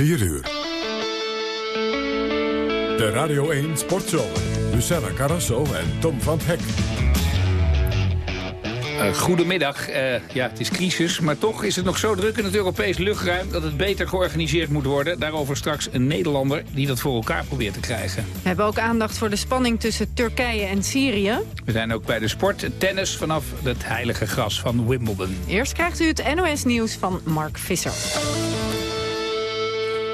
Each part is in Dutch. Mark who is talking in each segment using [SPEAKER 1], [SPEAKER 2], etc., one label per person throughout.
[SPEAKER 1] 4 uur. De Radio 1 Sportzomer. Luciana Carrasso en Tom van Hek.
[SPEAKER 2] Uh, goedemiddag. Uh, ja, het is crisis, maar toch is het nog zo druk in het Europees luchtruim... dat het beter georganiseerd moet worden. Daarover straks een Nederlander die dat voor elkaar probeert te krijgen.
[SPEAKER 3] We hebben ook aandacht voor de spanning tussen Turkije en Syrië.
[SPEAKER 2] We zijn ook bij de sport, tennis vanaf het heilige gras van Wimbledon.
[SPEAKER 3] Eerst krijgt u het NOS-nieuws van Mark Visser.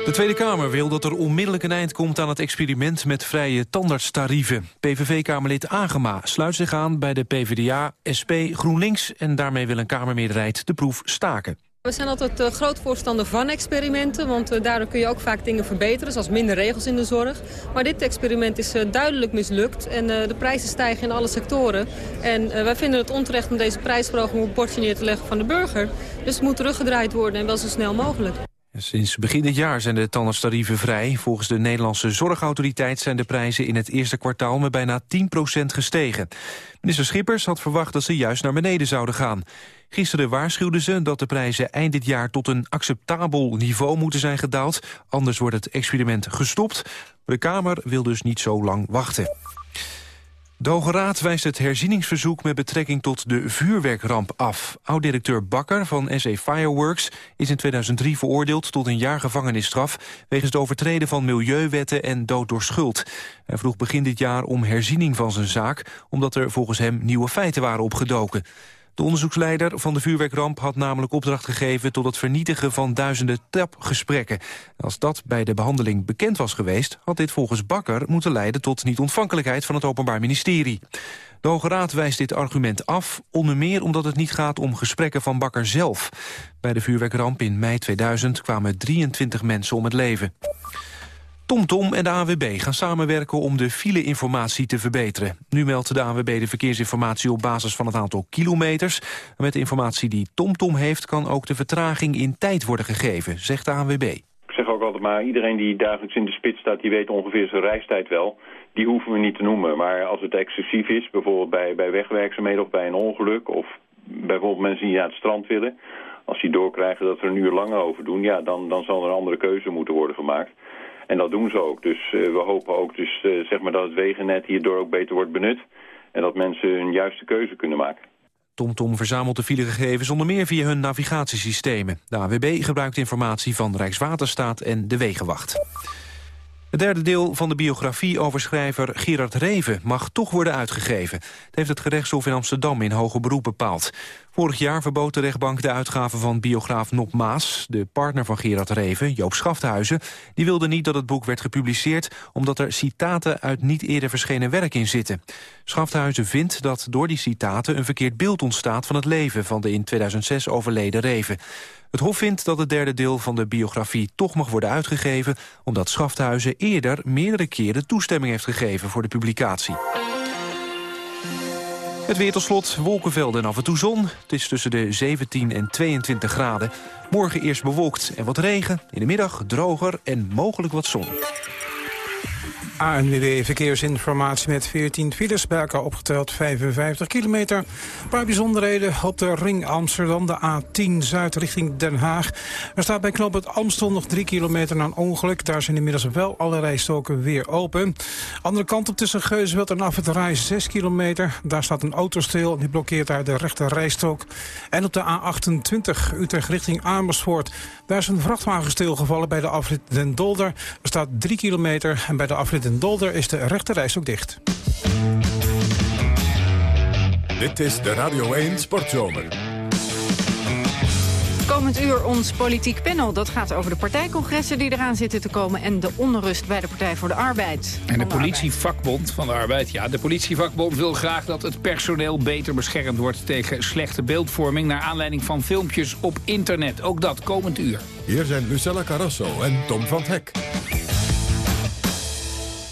[SPEAKER 4] De Tweede Kamer wil dat er onmiddellijk een eind komt aan het experiment met vrije tandartstarieven. PVV-kamerlid Agema sluit zich aan bij de PvdA, SP, GroenLinks... en daarmee wil een Kamermeerderheid de proef staken.
[SPEAKER 5] We zijn altijd uh, groot voorstander van experimenten, want uh, daardoor kun je ook vaak dingen verbeteren, zoals minder regels in de zorg. Maar dit experiment is uh, duidelijk mislukt en de prijzen stijgen in alle sectoren. En wij vinden het onterecht om deze prijsverhoging op bordje neer te leggen van de burger. Dus het moet teruggedraaid worden en wel zo snel mogelijk.
[SPEAKER 4] Sinds begin dit jaar zijn de tandartstarieven vrij. Volgens de Nederlandse Zorgautoriteit zijn de prijzen in het eerste kwartaal met bijna 10% gestegen. Minister Schippers had verwacht dat ze juist naar beneden zouden gaan. Gisteren waarschuwden ze dat de prijzen eind dit jaar tot een acceptabel niveau moeten zijn gedaald. Anders wordt het experiment gestopt. De Kamer wil dus niet zo lang wachten. De Raad wijst het herzieningsverzoek met betrekking tot de vuurwerkramp af. Oud-directeur Bakker van SE Fireworks is in 2003 veroordeeld tot een jaar gevangenisstraf... wegens het overtreden van milieuwetten en dood door schuld. Hij vroeg begin dit jaar om herziening van zijn zaak... omdat er volgens hem nieuwe feiten waren opgedoken. De onderzoeksleider van de vuurwerkramp had namelijk opdracht gegeven... tot het vernietigen van duizenden tapgesprekken. Als dat bij de behandeling bekend was geweest... had dit volgens Bakker moeten leiden tot niet-ontvankelijkheid... van het Openbaar Ministerie. De Hoge Raad wijst dit argument af, onder meer omdat het niet gaat om gesprekken van Bakker zelf. Bij de vuurwerkramp in mei 2000 kwamen 23 mensen om het leven. TomTom en de AWB gaan samenwerken om de file-informatie te verbeteren. Nu meldt de AWB de verkeersinformatie op basis van het aantal kilometers. Met de informatie die TomTom heeft kan ook de vertraging in tijd worden gegeven, zegt de AWB.
[SPEAKER 6] Ik zeg ook altijd maar, iedereen die dagelijks in de spits staat... die weet ongeveer zijn reistijd wel. Die hoeven we niet te noemen. Maar als het excessief is, bijvoorbeeld bij, bij wegwerkzaamheden of bij een ongeluk... of bijvoorbeeld mensen die naar het strand willen... als die doorkrijgen dat we er een uur langer over doen... ja, dan, dan zal er een andere keuze moeten worden gemaakt. En dat doen ze ook. Dus uh, we hopen ook dus, uh, zeg maar dat het wegennet hierdoor ook beter wordt benut. En dat mensen hun juiste keuze kunnen maken.
[SPEAKER 4] TomTom verzamelt de filegegevens onder meer via hun navigatiesystemen. De AWB gebruikt informatie van Rijkswaterstaat en de Wegenwacht. Het derde deel van de biografie over schrijver Gerard Reven mag toch worden uitgegeven. Dat heeft het gerechtshof in Amsterdam in hoger beroep bepaald. Vorig jaar verbood de rechtbank de uitgave van biograaf Nop Maas. De partner van Gerard Reven, Joop Schafthuizen, die wilde niet dat het boek werd gepubliceerd... omdat er citaten uit niet eerder verschenen werk in zitten. Schafthuizen vindt dat door die citaten een verkeerd beeld ontstaat... van het leven van de in 2006 overleden Reven. Het Hof vindt dat het derde deel van de biografie toch mag worden uitgegeven... omdat Schafthuizen eerder meerdere keren toestemming heeft gegeven voor de publicatie. Het weer wolkenvelden en af en toe zon. Het is tussen de 17 en 22 graden. Morgen eerst bewolkt en wat regen. In de middag droger en mogelijk wat zon.
[SPEAKER 7] ANWB Verkeersinformatie met 14 files, bij elkaar opgeteld 55 kilometer. Een paar bijzonderheden op de ring Amsterdam, de A10 Zuid richting Den Haag. Er staat bij knop het Amstel nog 3 kilometer na een ongeluk. Daar zijn inmiddels wel alle rijstoken weer open. Andere kant op tussen Geusveld en af het Rij 6 kilometer. Daar staat een auto stil, die blokkeert daar de rechte rijstok. En op de A28 Utrecht richting Amersfoort. Daar is een vrachtwagen stilgevallen bij de afrit Den Dolder. Er staat 3 kilometer en bij de afrit Den Dolder is de rechte ook dicht.
[SPEAKER 1] Dit is de Radio 1 Sportzomer.
[SPEAKER 3] Komend uur ons politiek panel. Dat gaat over de partijcongressen die eraan zitten te komen... en de onrust bij de Partij voor de Arbeid.
[SPEAKER 2] En de politievakbond van de Arbeid. Ja, de politievakbond wil graag dat het personeel beter beschermd wordt... tegen slechte beeldvorming naar aanleiding van filmpjes op internet. Ook dat komend uur.
[SPEAKER 1] Hier zijn Lucella Carrasso en Tom van Hek.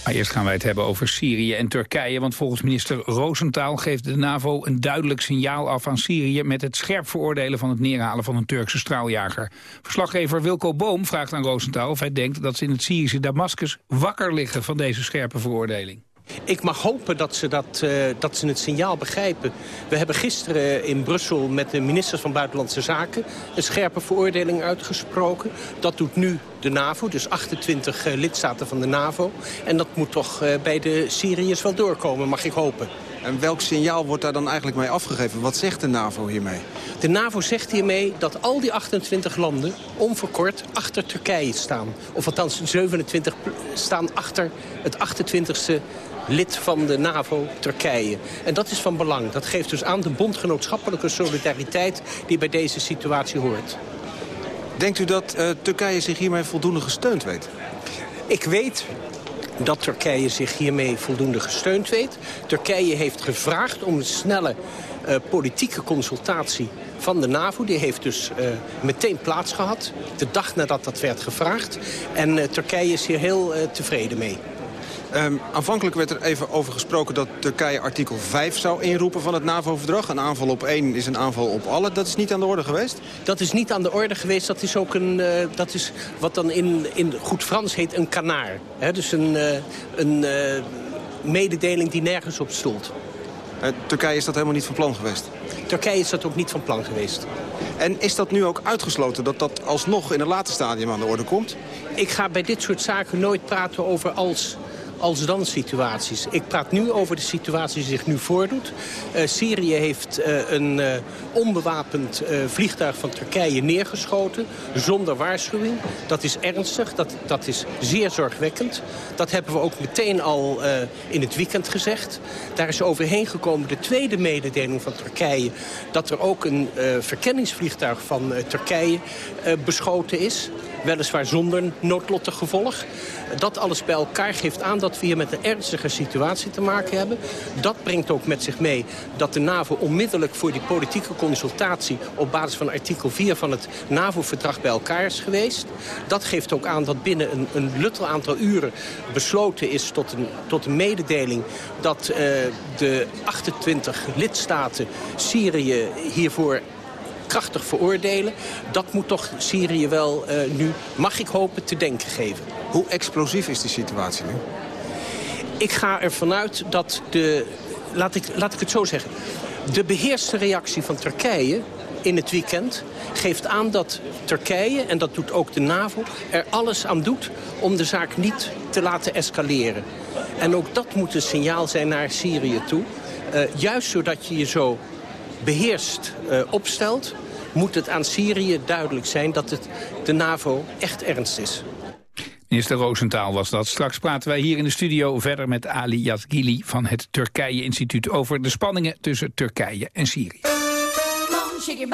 [SPEAKER 2] Maar eerst gaan wij het hebben over Syrië en Turkije. Want volgens minister Roosentaal geeft de NAVO een duidelijk signaal af aan Syrië... met het scherp veroordelen van het neerhalen van een Turkse straaljager. Verslaggever Wilco Boom vraagt aan Roosentaal of hij denkt... dat ze in het Syrische Damascus wakker liggen van deze scherpe veroordeling.
[SPEAKER 8] Ik mag hopen dat ze, dat, uh, dat ze het signaal begrijpen. We hebben gisteren in Brussel met de ministers van Buitenlandse Zaken... een scherpe veroordeling uitgesproken. Dat doet nu de NAVO, dus 28 uh, lidstaten van de NAVO. En dat moet toch uh, bij de Syriërs wel doorkomen, mag ik hopen.
[SPEAKER 9] En welk signaal wordt daar dan eigenlijk mee afgegeven? Wat zegt de NAVO hiermee?
[SPEAKER 8] De NAVO zegt hiermee dat al die 28 landen onverkort achter Turkije staan. Of althans 27 staan achter het 28e lid van de NAVO, Turkije. En dat is van belang. Dat geeft dus aan de bondgenootschappelijke solidariteit die bij deze situatie hoort.
[SPEAKER 9] Denkt u dat uh, Turkije zich hiermee voldoende gesteund weet?
[SPEAKER 8] Ik weet dat Turkije zich hiermee voldoende gesteund weet. Turkije heeft gevraagd om een snelle uh, politieke consultatie van de NAVO. Die heeft dus uh, meteen plaats gehad, de dag nadat dat werd gevraagd. En uh, Turkije is hier heel tevreden mee.
[SPEAKER 9] Um, aanvankelijk werd er even over gesproken dat Turkije artikel 5 zou inroepen van het NAVO-verdrag. Een aanval op één is een aanval op alle. Dat is niet aan de orde geweest?
[SPEAKER 8] Dat is niet aan de orde geweest. Dat is ook een, uh, dat is wat dan in, in goed Frans heet een kanaar. He, dus een, uh, een uh, mededeling die nergens op stoelt.
[SPEAKER 9] Turkije is dat helemaal niet van plan geweest?
[SPEAKER 8] Turkije is dat ook niet van plan geweest.
[SPEAKER 9] En is dat nu ook uitgesloten dat dat alsnog in een later stadium aan de orde komt?
[SPEAKER 8] Ik ga bij dit soort zaken nooit praten over als als-dan situaties. Ik praat nu over de situatie die zich nu voordoet. Uh, Syrië heeft uh, een uh, onbewapend vliegtuig van Turkije neergeschoten. Zonder waarschuwing. Dat is ernstig. Dat, dat is zeer zorgwekkend. Dat hebben we ook meteen al in het weekend gezegd. Daar is overheen gekomen de tweede mededeling van Turkije... dat er ook een verkenningsvliegtuig van Turkije beschoten is. Weliswaar zonder noodlottig gevolg. Dat alles bij elkaar geeft aan dat we hier met een ernstige situatie te maken hebben. Dat brengt ook met zich mee dat de NAVO onmiddellijk voor die politieke consultatie... op basis van artikel 4 van het NAVO-verdrag bij elkaar is geweest. Dat geeft ook aan dat binnen een, een luttel aantal uren besloten is tot een, tot mededeling... dat uh, de 28 lidstaten Syrië hiervoor krachtig veroordelen. Dat moet toch Syrië wel uh, nu, mag ik hopen, te denken geven.
[SPEAKER 9] Hoe explosief is die situatie nu?
[SPEAKER 8] Ik ga ervan uit dat de... Laat ik, laat ik het zo zeggen. De beheerste reactie van Turkije in het weekend geeft aan dat Turkije, en dat doet ook de NAVO... er alles aan doet om de zaak niet te laten escaleren. En ook dat moet een signaal zijn naar Syrië toe. Uh, juist zodat je je zo beheerst uh, opstelt... moet het aan Syrië duidelijk zijn dat het de NAVO echt ernst is.
[SPEAKER 2] Minister Roosentaal was dat. Straks praten wij hier in de studio verder met Ali Yazgili van het Turkije-instituut... over de spanningen tussen Turkije en Syrië. shake your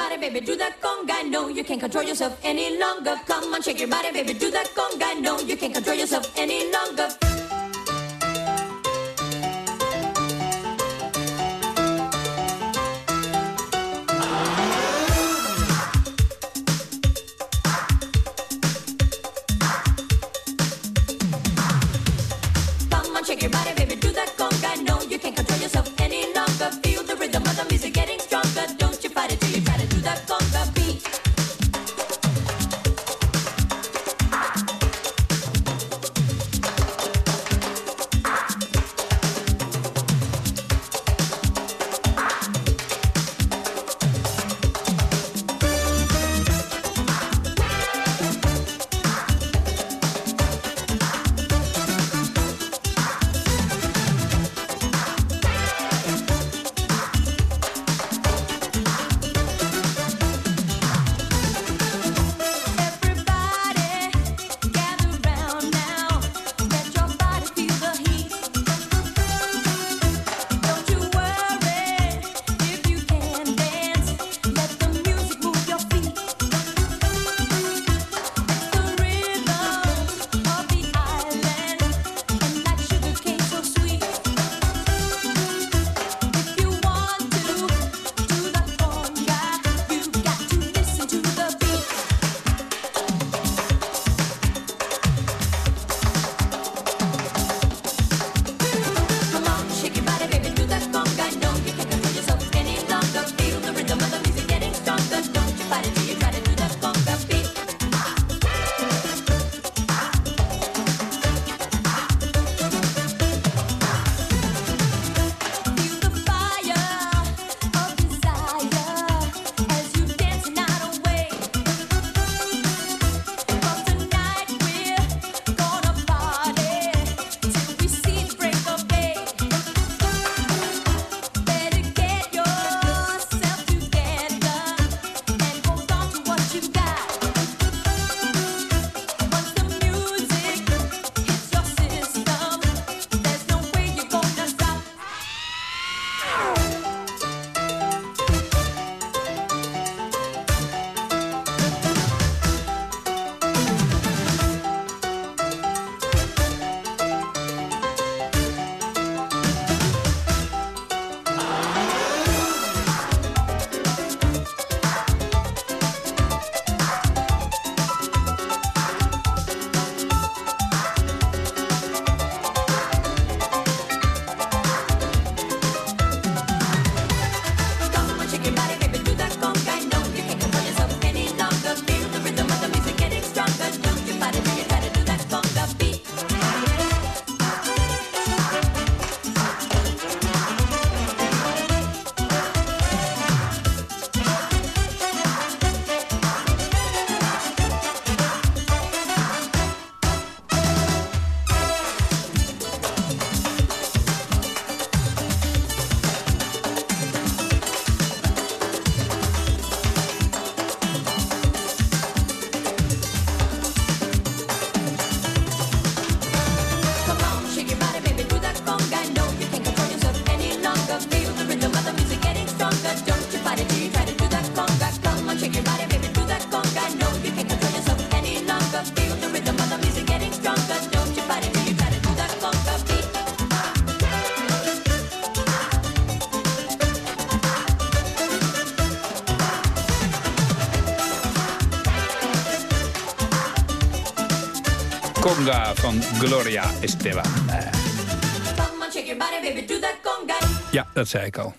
[SPEAKER 2] dat zei ik al.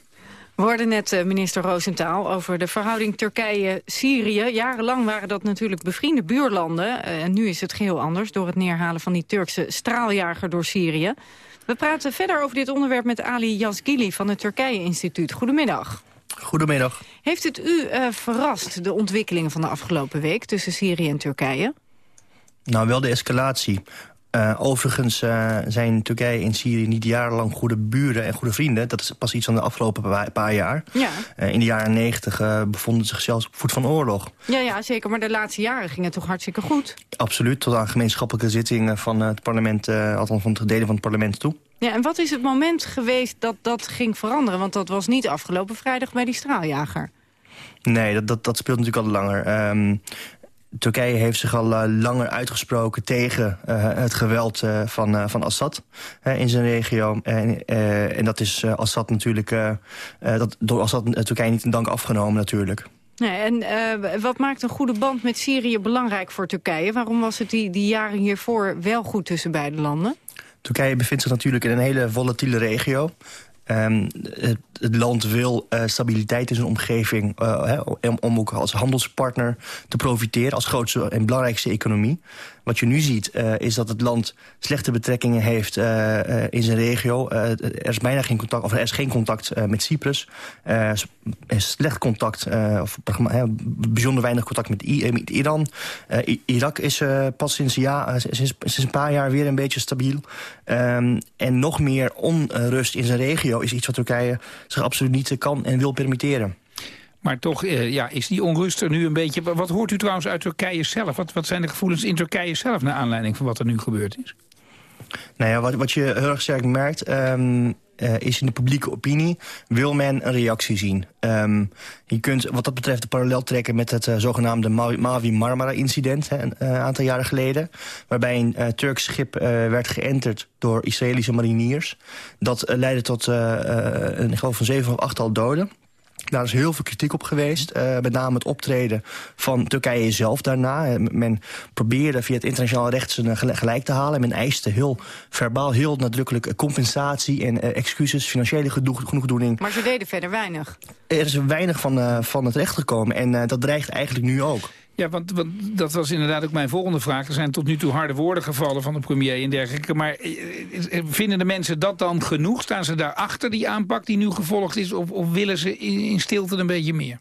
[SPEAKER 3] We hoorden net eh, minister Roosentaal over de verhouding Turkije-Syrië. Jarenlang waren dat natuurlijk bevriende buurlanden. Eh, en nu is het geheel anders door het neerhalen van die Turkse straaljager door Syrië. We praten verder over dit onderwerp met Ali Yazgili van het Turkije-instituut. Goedemiddag.
[SPEAKER 10] Goedemiddag.
[SPEAKER 3] Heeft het u uh, verrast, de ontwikkelingen van de afgelopen week tussen Syrië en Turkije?
[SPEAKER 10] Nou, wel de escalatie. Uh, overigens uh, zijn Turkije en Syrië niet jarenlang goede buren en goede vrienden. Dat is pas iets van de afgelopen paar, jaar.
[SPEAKER 3] Ja.
[SPEAKER 10] Uh, in de jaren negentig bevonden ze zich zelfs op voet van oorlog.
[SPEAKER 3] Ja, ja, zeker. Maar de laatste jaren ging het toch hartstikke goed?
[SPEAKER 10] Absoluut, tot aan gemeenschappelijke zittingen van het parlement, althans van het delen van het parlement toe.
[SPEAKER 3] Ja, en wat is het moment geweest dat dat ging veranderen? Want dat was niet afgelopen vrijdag bij die straaljager.
[SPEAKER 10] Nee, dat, dat, dat speelt natuurlijk al langer. Um, Turkije heeft zich al uh, langer uitgesproken tegen uh, het geweld uh, van, van Assad in zijn regio. En, en dat is Assad natuurlijk, dat, door Assad Turkije niet in dank afgenomen natuurlijk.
[SPEAKER 3] Nee, en wat maakt een goede band met Syrië belangrijk voor Turkije? Waarom was het die, die jaren hiervoor wel goed tussen beide landen?
[SPEAKER 10] Turkije bevindt zich natuurlijk in een hele volatiele regio. Um, het, land wil uh, stabiliteit in zijn omgeving... Uh, om, om, ook als handelspartner te profiteren... als grootste en belangrijkste economie. Wat je nu ziet uh, is dat het land slechte betrekkingen heeft in zijn regio. er is bijna geen contact, of er is geen contact met Cyprus. is slecht contact, of bijzonder weinig contact met, Iran. Irak is pas sinds, ja, sinds, een paar jaar weer een beetje stabiel. Um, en nog meer onrust in zijn regio is iets wat Turkije zich absoluut niet kan en wil permitteren.
[SPEAKER 2] Maar toch eh, ja, is die onrust er nu een beetje... Wat hoort u trouwens uit Turkije zelf? Wat, wat zijn de gevoelens in Turkije zelf... naar aanleiding van wat er nu gebeurd is?
[SPEAKER 10] Nou ja, wat, wat je heel erg sterk merkt... Um, uh, is in de publieke opinie, wil men een reactie zien. Um, je kunt wat dat betreft de parallel trekken met het uh, zogenaamde Mavi Marmara-incident... een aantal jaren geleden, waarbij een Turks schip werd geënterd door Israëlische mariniers. Dat leidde tot een geloof van zeven of achttal doden. Daar is heel veel kritiek op geweest. Uh, met name het optreden van Turkije zelf daarna. Men probeerde via het internationaal recht zijn gelijk te halen. Men eiste heel verbaal, heel nadrukkelijk compensatie en uh, excuses, financiële genoegdoening.
[SPEAKER 3] Maar ze deden verder weinig.
[SPEAKER 10] Er is weinig van, uh, van het recht gekomen en dat dreigt eigenlijk nu ook.
[SPEAKER 2] Ja, want, want, dat was inderdaad ook mijn volgende vraag. Er zijn tot nu toe harde woorden gevallen van de premier en dergelijke. Maar vinden de mensen dat dan genoeg? Staan ze daarachter die aanpak die nu gevolgd is? Of, of willen ze in stilte een beetje meer?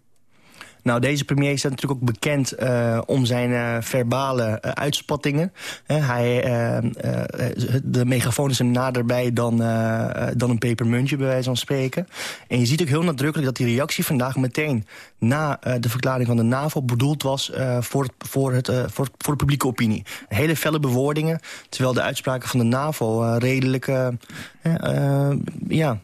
[SPEAKER 10] Nou, deze premier is natuurlijk ook bekend uh, om zijn uh, verbale uh, uitspattingen. hij, de megafoon is hem naderbij dan, dan een pepermuntje, bij wijze van spreken. En je ziet ook heel nadrukkelijk dat die reactie vandaag meteen... na de verklaring van de NAVO bedoeld was voor, voor, het, voor, voor de publieke opinie. Hele felle bewoordingen, terwijl de uitspraken van de NAVO redelijk ja,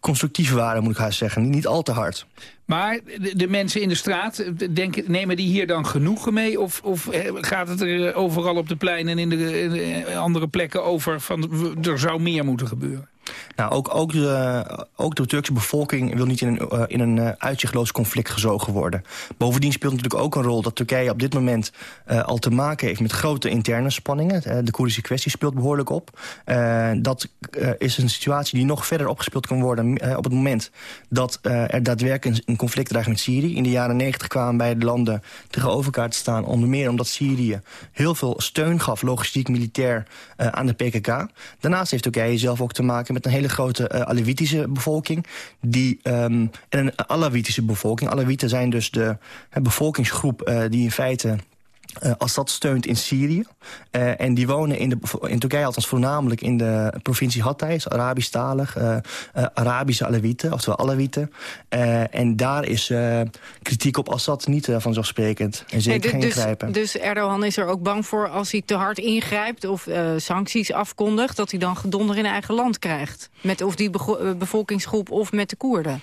[SPEAKER 10] constructief waren, moet ik haast zeggen. Niet al te hard.
[SPEAKER 2] Maar de, mensen in de straat, denken, nemen die hier dan genoegen mee? Of, of gaat het er overal op de pleinen en in de, in de andere plekken over... van er zou meer moeten gebeuren?
[SPEAKER 10] Nou, ook, ook, de, ook de Turkse bevolking wil niet in een, uh, in een uh, uitzichtloos conflict gezogen worden. Bovendien speelt natuurlijk ook een rol dat Turkije op dit moment al te maken heeft met grote interne spanningen. de Koerdische kwestie speelt behoorlijk op. dat is een situatie die nog verder opgespeeld kan worden op het moment dat er daadwerkelijk een conflict dreigt met Syrië. In de jaren negentig kwamen beide landen tegenover elkaar te staan. Onder meer omdat Syrië heel veel steun gaf, logistiek, militair, aan de PKK. Daarnaast heeft Turkije zelf ook te maken met een hele grote uh, Alevitische bevolking. Die, um, en een Alawitische bevolking. Alawieten zijn dus de bevolkingsgroep uh, die in feite uh, Assad steunt in Syrië. Uh, en die wonen in, de, in Turkije althans voornamelijk in de provincie Hatay, Arabisch-talig, uh, Arabische Alewieten, oftewel Alewieten. en daar is kritiek op Assad niet vanzelfsprekend en zeker geen
[SPEAKER 3] dus,
[SPEAKER 10] ingrijpen.
[SPEAKER 3] Dus Erdogan is er ook bang voor als hij te hard ingrijpt of sancties afkondigt, dat hij dan gedonder in eigen land krijgt? Met of die bevolkingsgroep of met de Koerden?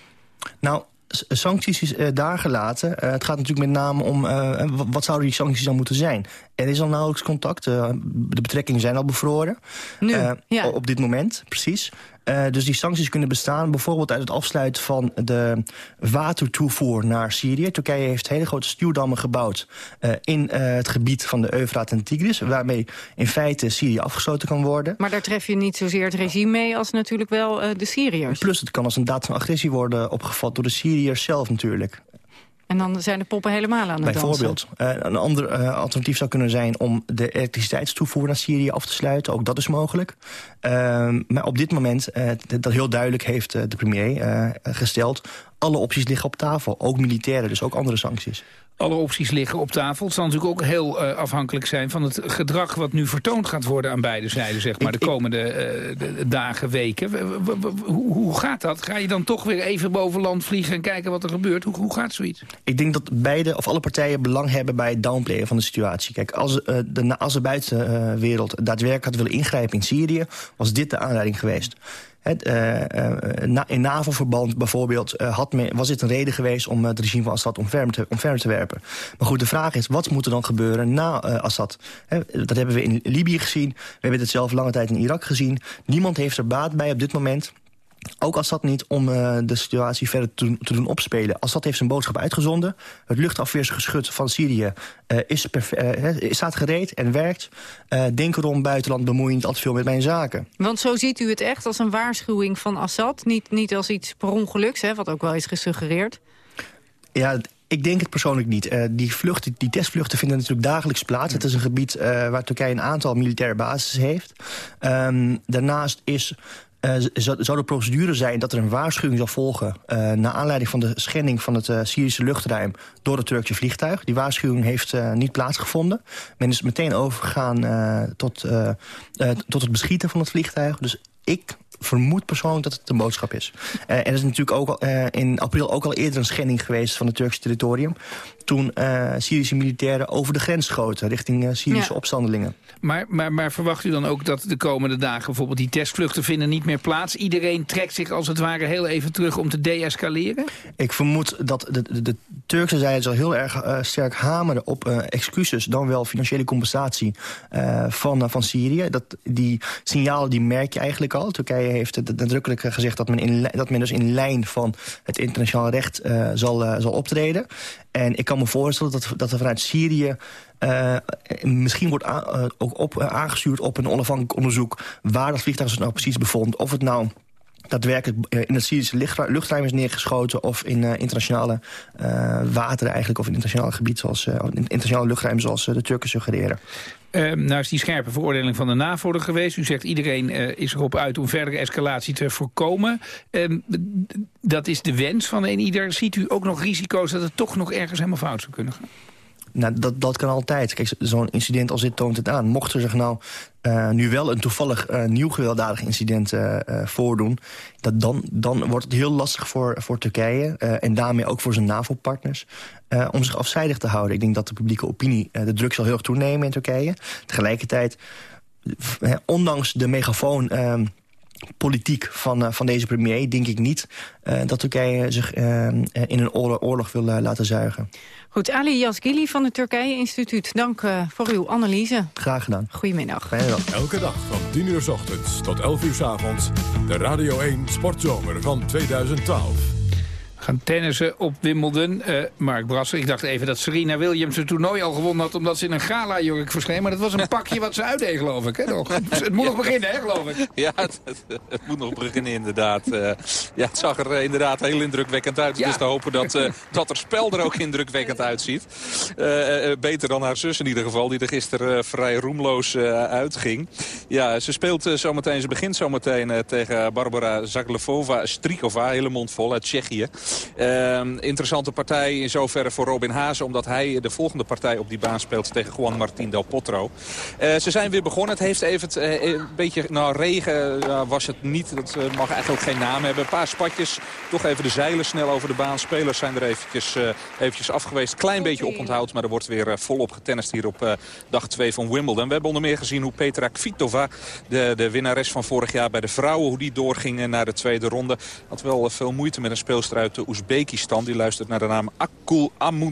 [SPEAKER 10] Nou, sancties is uh, daar gelaten. Uh, het gaat natuurlijk met name om uh, wat zouden die sancties dan moeten zijn. Er is al nauwelijks contact. de betrekkingen zijn al bevroren.
[SPEAKER 3] Nu, ja.
[SPEAKER 10] Op dit moment, precies. Dus die sancties kunnen bestaan bijvoorbeeld uit het afsluiten van de watertoevoer naar Syrië. Turkije heeft hele grote stuwdammen gebouwd in het gebied van de Eufraat en Tigris... waarmee in feite Syrië afgesloten kan worden.
[SPEAKER 3] Maar daar tref je niet zozeer het regime mee als natuurlijk wel de Syriërs.
[SPEAKER 10] Plus het kan als een daad van agressie worden opgevat door de Syriërs zelf natuurlijk.
[SPEAKER 3] En dan zijn de poppen helemaal aan het
[SPEAKER 10] Bijvoorbeeld. Uh, een ander uh, alternatief zou kunnen zijn om de elektriciteitstoevoer naar Syrië af te sluiten. Ook dat is mogelijk. Uh, maar op dit moment, uh, dat heel duidelijk heeft de premier gesteld... alle opties liggen op tafel, ook militaire, dus ook andere sancties
[SPEAKER 2] alle opties liggen op tafel. Het zal natuurlijk ook heel uh, afhankelijk zijn van het gedrag... wat nu vertoond gaat worden aan beide zijden, zeg maar, de komende uh, de dagen, weken. Hoe, hoe, gaat dat? Ga je dan toch weer even boven land vliegen en kijken wat er gebeurt? Hoe, hoe gaat zoiets?
[SPEAKER 10] Ik denk dat beide of alle partijen belang hebben bij het downplayen van de situatie. Kijk, als, uh, de, als de buitenwereld daadwerkelijk had willen ingrijpen in Syrië... was dit de aanleiding geweest. Uh, uh, in NAVO-verband bijvoorbeeld uh, had was dit een reden geweest om het regime van Assad omver te, omver te werpen. Maar goed, de vraag is, wat moet er dan gebeuren na Assad? dat hebben we in Libië gezien, we hebben het zelf lange tijd in Irak gezien. Niemand heeft er baat bij op dit moment ook Assad niet om uh, de situatie verder te, te, doen opspelen. Assad heeft zijn boodschap uitgezonden. Het luchtafweersgeschut van Syrië uh, is uh, staat gereed en werkt. denk erom, buitenland bemoeiend altijd veel met mijn zaken.
[SPEAKER 3] Want zo ziet u het echt als een waarschuwing van Assad? Niet, niet als iets per ongeluks, hè, wat ook wel is gesuggereerd?
[SPEAKER 10] Ja, ik denk het persoonlijk niet. Uh, die, vluchten, die testvluchten vinden natuurlijk dagelijks plaats. Het is een gebied uh, waar Turkije een aantal militaire bases heeft. Um, daarnaast is uh, zou de procedure zijn dat er een waarschuwing zal volgen... Uh, naar aanleiding van de schending van het uh, Syrische luchtruim door het Turkse vliegtuig. Die waarschuwing heeft niet plaatsgevonden. Men is meteen overgegaan tot, tot het beschieten van het vliegtuig. Dus ik vermoed persoonlijk dat het een boodschap is. en er is natuurlijk ook al, in april ook al eerder een schending geweest van het Turkse territorium toen uh, Syrische militairen over de grens schoten... richting Syrische opstandelingen.
[SPEAKER 2] Maar, maar, maar verwacht u dan ook dat de komende dagen... bijvoorbeeld die testvluchten vinden niet meer plaats? Iedereen trekt zich als het ware heel even terug om te deescaleren?
[SPEAKER 10] Ik vermoed dat de, de, de Turkse zijde zal heel erg sterk hameren op excuses... dan wel financiële compensatie van, van Syrië. Dat, die signalen die merk je eigenlijk al. Turkije heeft nadrukkelijk gezegd dat men, in, dat men dus in lijn van het internationaal recht zal, zal optreden. En ik kan me voorstellen dat, dat er vanuit Syrië... Uh, misschien wordt uh, ook op, uh, aangestuurd op een onafhankelijk onderzoek... waar dat vliegtuig zich nou precies bevond. Of het nou daadwerkelijk in het Syrische luchtruim is neergeschoten... of in internationale wateren eigenlijk, of in internationale gebied... zoals in internationale luchtruim zoals de Turken suggereren.
[SPEAKER 2] Uh, nou is die scherpe veroordeling van de NAVO er geweest. U zegt iedereen uh, is erop uit om verdere escalatie te voorkomen. Uh, dat is de wens van een ieder. Ziet u ook nog risico's dat het toch nog ergens helemaal fout zou kunnen gaan?
[SPEAKER 10] Nou, dat, dat kan altijd. Kijk, zo'n incident als dit toont het aan. Mocht er zich nou uh, nu wel een toevallig uh, nieuw gewelddadig incident uh, voordoen... Dat dan, dan wordt het heel lastig voor, voor Turkije en daarmee ook voor zijn NAVO-partners... om zich afzijdig te houden. Ik denk dat de publieke opinie de druk zal heel erg toenemen in Turkije. Tegelijkertijd, ondanks de megafoon ehm, politiek van, van deze premier... denk ik niet dat Turkije zich ehm, in een oorlog, wil laten zuigen.
[SPEAKER 3] Goed, Ali Yazgili van het Turkije Instituut. Dank uh, voor uw analyse.
[SPEAKER 10] Graag gedaan.
[SPEAKER 3] Goedemiddag.
[SPEAKER 1] Elke dag van 10 uur s ochtends tot 11 uur s avonds. De Radio 1 Sportzomer van 2012
[SPEAKER 2] gaan tennissen op Wimbledon. Uh, Mark Brasser, ik dacht even dat Serena Williams het toernooi al gewonnen had... omdat ze in een gala-jurk verscheen. Maar dat was een pakje wat ze uitdeed, geloof ik. Hè, nog? Het moet nog beginnen, hè, geloof ik.
[SPEAKER 11] Ja, het, het, moet nog beginnen, inderdaad. Uh, ja, het zag er inderdaad heel indrukwekkend uit. Ja. Dus te hopen dat, uh, dat er spel er ook indrukwekkend uitziet. beter dan haar zus in ieder geval, die er gisteren vrij roemloos uitging. Ja, ze speelt zometeen, ze begint zometeen tegen Barbara Zaglevova Strikova, hele mond vol uit Tsjechië. Uh, interessante partij in zoverre voor Robin Hazen... omdat hij de volgende partij op die baan speelt tegen Juan Martín del Potro. Uh, ze zijn weer begonnen. Het heeft even uh, een beetje... Nou, regen was het niet. Dat eh, mag eigenlijk geen naam hebben. Een paar spatjes. Toch even de zeilen snel over de baan. Spelers zijn er eventjes, eventjes af geweest. Klein beetje oponthoud, maar er wordt weer volop getennist hier op dag 2 van Wimbledon. We hebben onder meer gezien hoe Petra Kvitova, de, de winnares van vorig jaar bij de vrouwen... hoe die doorging naar de tweede ronde. Had wel veel moeite met een speelster uit Oezbekistan. Die luistert naar de naam Akul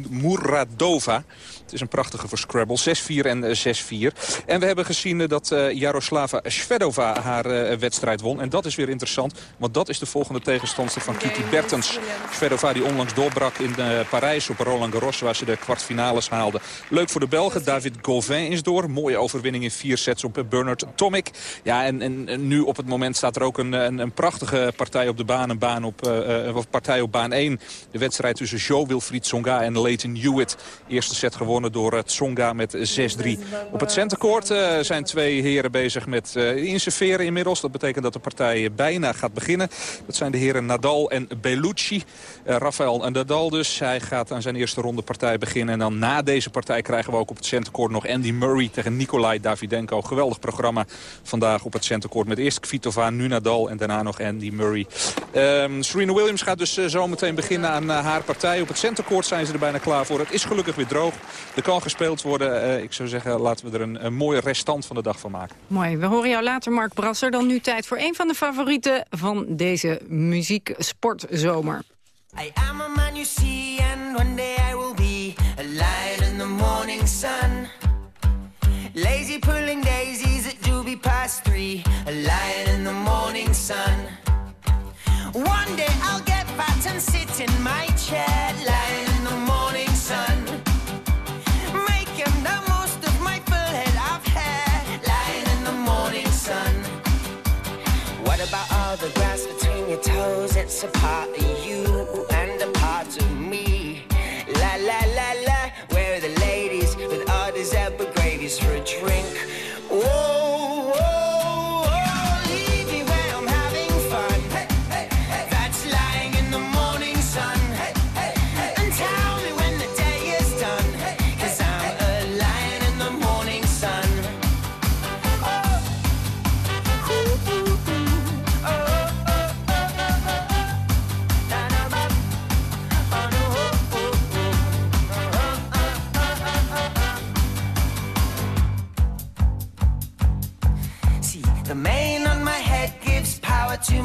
[SPEAKER 11] Muradova. Het is een prachtige voor Scrabble. 6-4 en 6-4. En we hebben gezien dat Jaroslava Svedova haar wedstrijd won. En dat is weer interessant, want dat is de volgende tegenstander van Kitty Bertens. Svedova die onlangs doorbrak in Parijs op Roland Garros... waar ze de kwartfinales haalde. Leuk voor de Belgen. David Gauvin is door. Mooie overwinning in vier sets op Bernard Tomic. Ja, en, en, nu op het moment staat er ook een, een, een prachtige partij op de baan. Een baan op, uh, partij op baan 1. De wedstrijd tussen Jo Wilfried Tsonga en Leighton Hewitt. Eerste set gewonnen door uh, Tsonga met 6-3. Op het centercourt uh, zijn twee heren bezig met uh, inserveren inmiddels. Dat betekent dat de partij bijna gaat beginnen. Dat zijn de heren Nadal en Bellucci. Rafael Nadal dus. Hij gaat aan zijn eerste ronde partij beginnen. En dan na deze partij krijgen we ook op het centercourt nog Andy Murray tegen Nikolai Davidenko. Geweldig programma vandaag op het centercourt. Met eerst Kvitova, nu Nadal en daarna nog Andy Murray. Um, Serena Williams gaat dus uh, zo meteen beginnen aan uh, haar partij. Op het centercourt zijn ze er bijna klaar voor. Het is gelukkig weer droog. Er kan gespeeld worden. Uh, ik zou zeggen, laten we er een, een mooie restant van de dag van maken.
[SPEAKER 12] Mooi. We horen jou later, Mark Brasser. Dan nu tijd voor een van de favorieten van deze muziek-sportzomer. I am a man you see and one day I will be a lion in the morning sun. Lazy pulling daisies at doobie past three, a lion in the morning sun. It's a part of you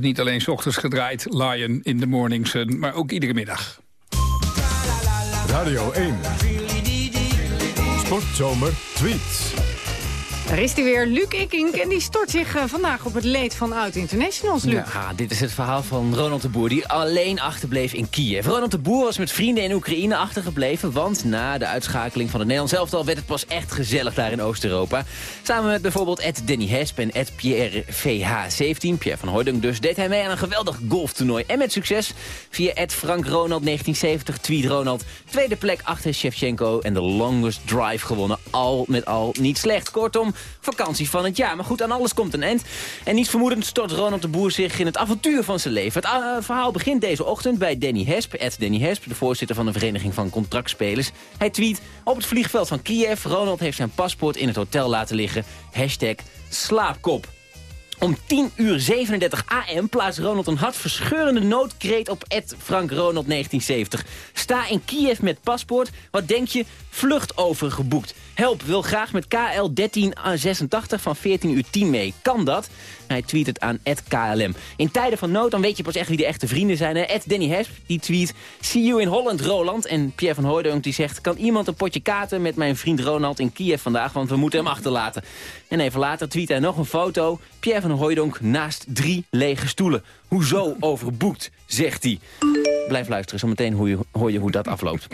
[SPEAKER 2] Niet alleen 's ochtends gedraaid, Lion in the Morning Sun, maar ook iedere middag.
[SPEAKER 13] Radio 1. Sportzomer tweets.
[SPEAKER 3] Daar is hij weer, Luc Ikink. En die stort zich uh, vandaag op het leed van oud-internationals, Luc.
[SPEAKER 14] Ja, dit is het verhaal van Ronald de Boer, die alleen achterbleef in Kiev. Ronald de Boer was met vrienden in Oekraïne achtergebleven... want na de uitschakeling van het Nederlands elftal... werd het pas echt gezellig daar in Oost-Europa. Samen met bijvoorbeeld Ed Denny Hesp en Ed Pierre VH17, Pierre van Hooydonk dus... deed hij mee aan een geweldig golftoernooi. En met succes via Ed Frank Ronald 1970, tweet Ronald... tweede plek achter Shevchenko en de longest drive gewonnen. Al met al niet slecht. Kortom, vakantie van het jaar. Maar goed, aan alles komt een eind. En niet vermoedend stort Ronald de Boer zich in het avontuur van zijn leven. Het uh, verhaal begint deze ochtend bij Danny Hesp, Ed Danny Hesp, de voorzitter van de Vereniging van Contractspelers. Hij tweet, op het vliegveld van Kiev, Ronald heeft zijn paspoort in het hotel laten liggen. Hashtag slaapkop. Om 10 uur 37 am plaatst Ronald een hartverscheurende noodkreet op Ed Frank Ronald 1970. Sta in Kiev met paspoort. Wat denk je? Vlucht overgeboekt. Help, wil graag met KL 1386 van 14 uur 10 mee. Kan dat? Hij tweet het aan KLM. In tijden van nood, dan weet je pas echt wie de echte vrienden zijn. Ed Danny Hesp, die tweet... See you in Holland, Roland. En Pierre van Hooydonk die zegt... Kan iemand een potje katen met mijn vriend Ronald in Kiev vandaag? Want we moeten hem achterlaten. En even later tweet hij nog een foto. Pierre van Hooydonk naast drie lege stoelen. Hoezo overboekt, zegt hij. Blijf luisteren, zometeen hoor je hoe dat afloopt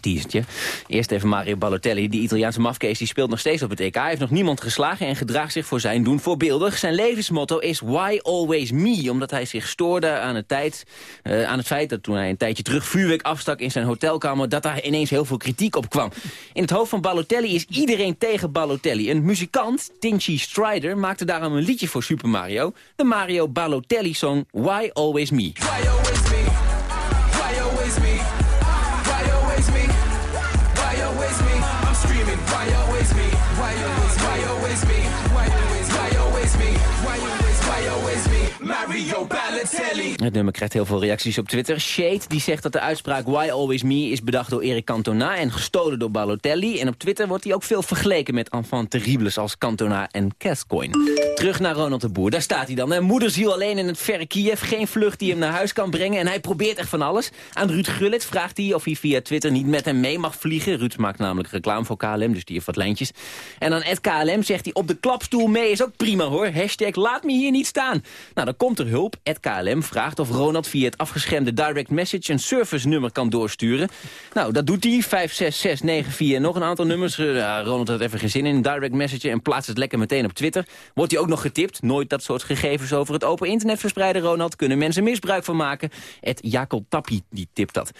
[SPEAKER 14] teasertje. Eerst even Mario Balotelli. Die Italiaanse mafkees die speelt nog steeds op het EK. Hij heeft nog niemand geslagen en gedraagt zich voor zijn doen voorbeeldig. Zijn levensmotto is Why Always Me? Omdat hij zich stoorde aan het, tijd, uh, aan het feit dat toen hij een tijdje terug vuurwerk afstak in zijn hotelkamer... dat daar ineens heel veel kritiek op kwam. In het hoofd van Balotelli is iedereen tegen Balotelli. Een muzikant, Tinchy Strider, maakte daarom een liedje voor Super Mario. De Mario Balotelli-song Why Always Me. back. Het nummer krijgt heel veel reacties op Twitter. Shade die zegt dat de uitspraak Why Always Me is bedacht door Eric Cantona en gestolen door Balotelli. En op Twitter wordt hij ook veel vergeleken met enfants terribles als Cantona en Cascoin. Terug naar Ronald de Boer, daar staat hij dan. Hè? Moederziel alleen in het verre Kiev, geen vlucht die hem naar huis kan brengen. En hij probeert echt van alles. Aan Ruud Gullit vraagt hij of hij via Twitter niet met hem mee mag vliegen. Ruud maakt namelijk reclame voor KLM, dus die heeft wat lijntjes. En aan Ed KLM zegt hij op de klapstoel mee is ook prima hoor. Hashtag laat me hier niet staan. Nou, dan komt er hulp. Ed KLM vraagt of Ronald via het afgeschermde direct message een service nummer kan doorsturen. Nou, dat doet hij. 56694 en nog een aantal nummers. Uh, Ronald had even geen zin in een direct message en plaatst het lekker meteen op Twitter. Wordt hij ook nog getipt. Nooit dat soort gegevens over het open internet verspreiden, Ronald. Kunnen mensen misbruik van maken. Ed Jacob Tappi, die tipt dat.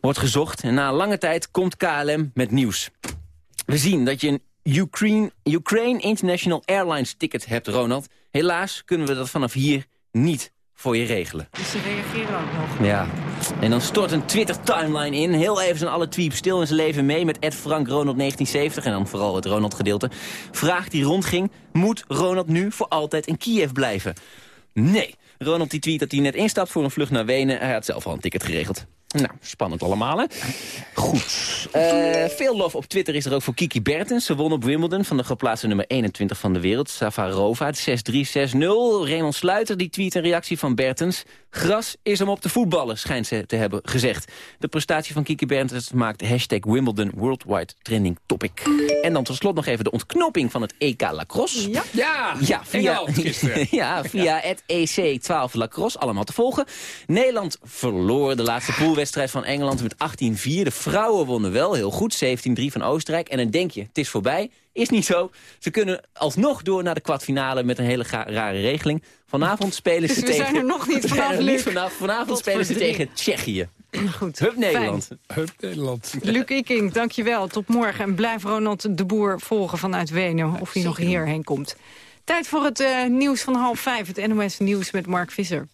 [SPEAKER 14] Wordt gezocht en na lange tijd komt KLM met nieuws. We zien dat je een Ukraine, Ukraine International Airlines ticket hebt, Ronald. Helaas kunnen we dat vanaf hier niet voor je regelen.
[SPEAKER 3] Dus ze reageren ook nog.
[SPEAKER 14] Ja. En dan stort een Twitter-timeline in. Heel even zijn alle tweets stil in zijn leven mee met Ed Frank Ronald 1970. En dan vooral het Ronald-gedeelte. Vraag die rondging, moet Ronald nu voor altijd in Kiev blijven? Nee. Ronald die tweet dat hij net instapt voor een vlucht naar Wenen. Hij had zelf al een ticket geregeld. Nou, spannend allemaal, hè? Goed. Uh, veel lof op Twitter is er ook voor Kiki Bertens. Ze won op Wimbledon van de geplaatste nummer 21 van de wereld. Safarova, 6-3, 6-0. Raymond Sluiter die tweet een reactie van Bertens. Gras is om op te voetballen, schijnt ze te hebben gezegd. De prestatie van Kiki Bertens maakt hashtag Wimbledon Worldwide Trending Topic. En dan tot slot nog even de ontknoping van het EK Lacrosse.
[SPEAKER 2] Ja, ja,
[SPEAKER 14] ja via, ja, via het EC12 Lacrosse, allemaal te volgen. Nederland verloor de laatste poolwedstrijd wedstrijd van Engeland met 18-4. De vrouwen wonnen wel, heel goed, 17-3 van Oostenrijk. En dan denk je, het is voorbij. Is niet zo. Ze kunnen alsnog door naar de kwartfinale met een hele rare regeling. Vanavond spelen
[SPEAKER 3] dus
[SPEAKER 14] ze tegen...
[SPEAKER 3] zijn er nog niet vanaf, niet
[SPEAKER 14] vanaf. Vanavond spelen ze tegen Tsjechië.
[SPEAKER 3] Goed.
[SPEAKER 14] Hup Nederland.
[SPEAKER 2] Hup Nederland.
[SPEAKER 3] Luc Iking, dankjewel. Tot morgen. En blijf Ronald de Boer volgen vanuit Wenen. Of hij nog hierheen komt. Tijd voor het uh, nieuws van half vijf. Het NOS Nieuws met Mark Visser.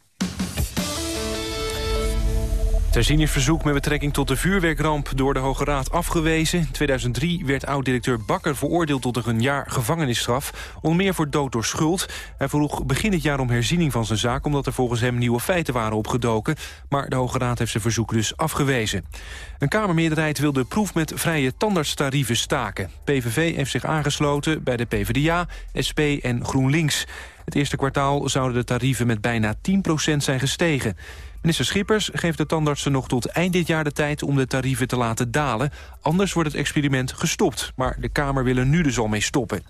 [SPEAKER 4] Het verzoek met betrekking tot de vuurwerkramp door de Hoge Raad afgewezen. In 2003 werd oud-directeur Bakker veroordeeld tot een jaar gevangenisstraf. Onder meer voor dood door schuld. Hij vroeg begin het jaar om herziening van zijn zaak... omdat er volgens hem nieuwe feiten waren opgedoken. Maar de Hoge Raad heeft zijn verzoek dus afgewezen. Een Kamermeerderheid wil de proef met vrije tandartstarieven staken. PVV heeft zich aangesloten bij de PvdA, SP en GroenLinks. Het eerste kwartaal zouden de tarieven met bijna 10% zijn gestegen. Minister Schippers geeft de tandartsen nog tot eind dit jaar de tijd om de tarieven te laten dalen. Anders wordt het experiment gestopt, maar de Kamer wil er nu dus al mee stoppen.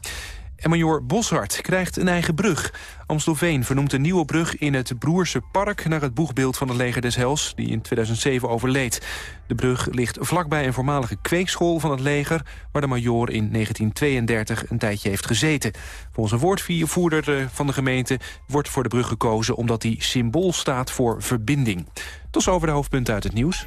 [SPEAKER 4] En major Boshart krijgt een eigen brug. Amstelveen vernoemt een nieuwe brug in het Broerse Park... naar het boegbeeld van het leger des Hels, die in 2007 overleed. De brug ligt vlakbij een voormalige kweekschool van het leger... waar de major in 1932 een tijdje heeft gezeten. Volgens een woordvoerder eh, van de gemeente wordt voor de brug gekozen... omdat die symbool staat voor verbinding. Tot zover de hoofdpunten uit het nieuws.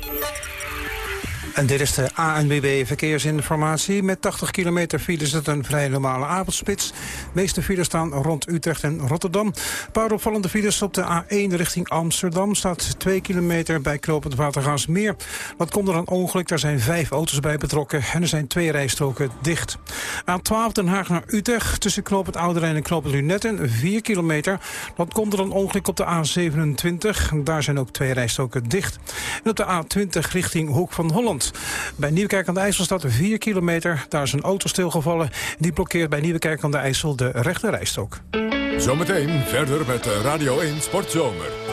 [SPEAKER 7] En dit is de ANWB Verkeersinformatie. Met 80 kilometer file is het een vrij normale avondspits. De meeste files staan rond Utrecht en Rotterdam. Een paar opvallende files op de A1 richting Amsterdam. Staat 2 kilometer bij Knopend Watergaasmeer. Wat komt er aan ongeluk? Daar zijn vijf auto's bij betrokken. En er zijn twee rijstroken dicht. A12 Den Haag naar Utrecht. Tussen Knopend Ouderijn en Knopend Lunetten. 4 kilometer. Wat komt er een ongeluk op de A27. Daar zijn ook twee rijstroken dicht. En op de A20 richting Hoek van Holland. Bij Nieuwkerk aan de IJssel staat 4 kilometer. Daar is een auto stilgevallen. Die blokkeert bij Nieuwkerk aan de IJssel de rechte rijstok.
[SPEAKER 1] Zometeen verder met Radio 1 Sportzomer.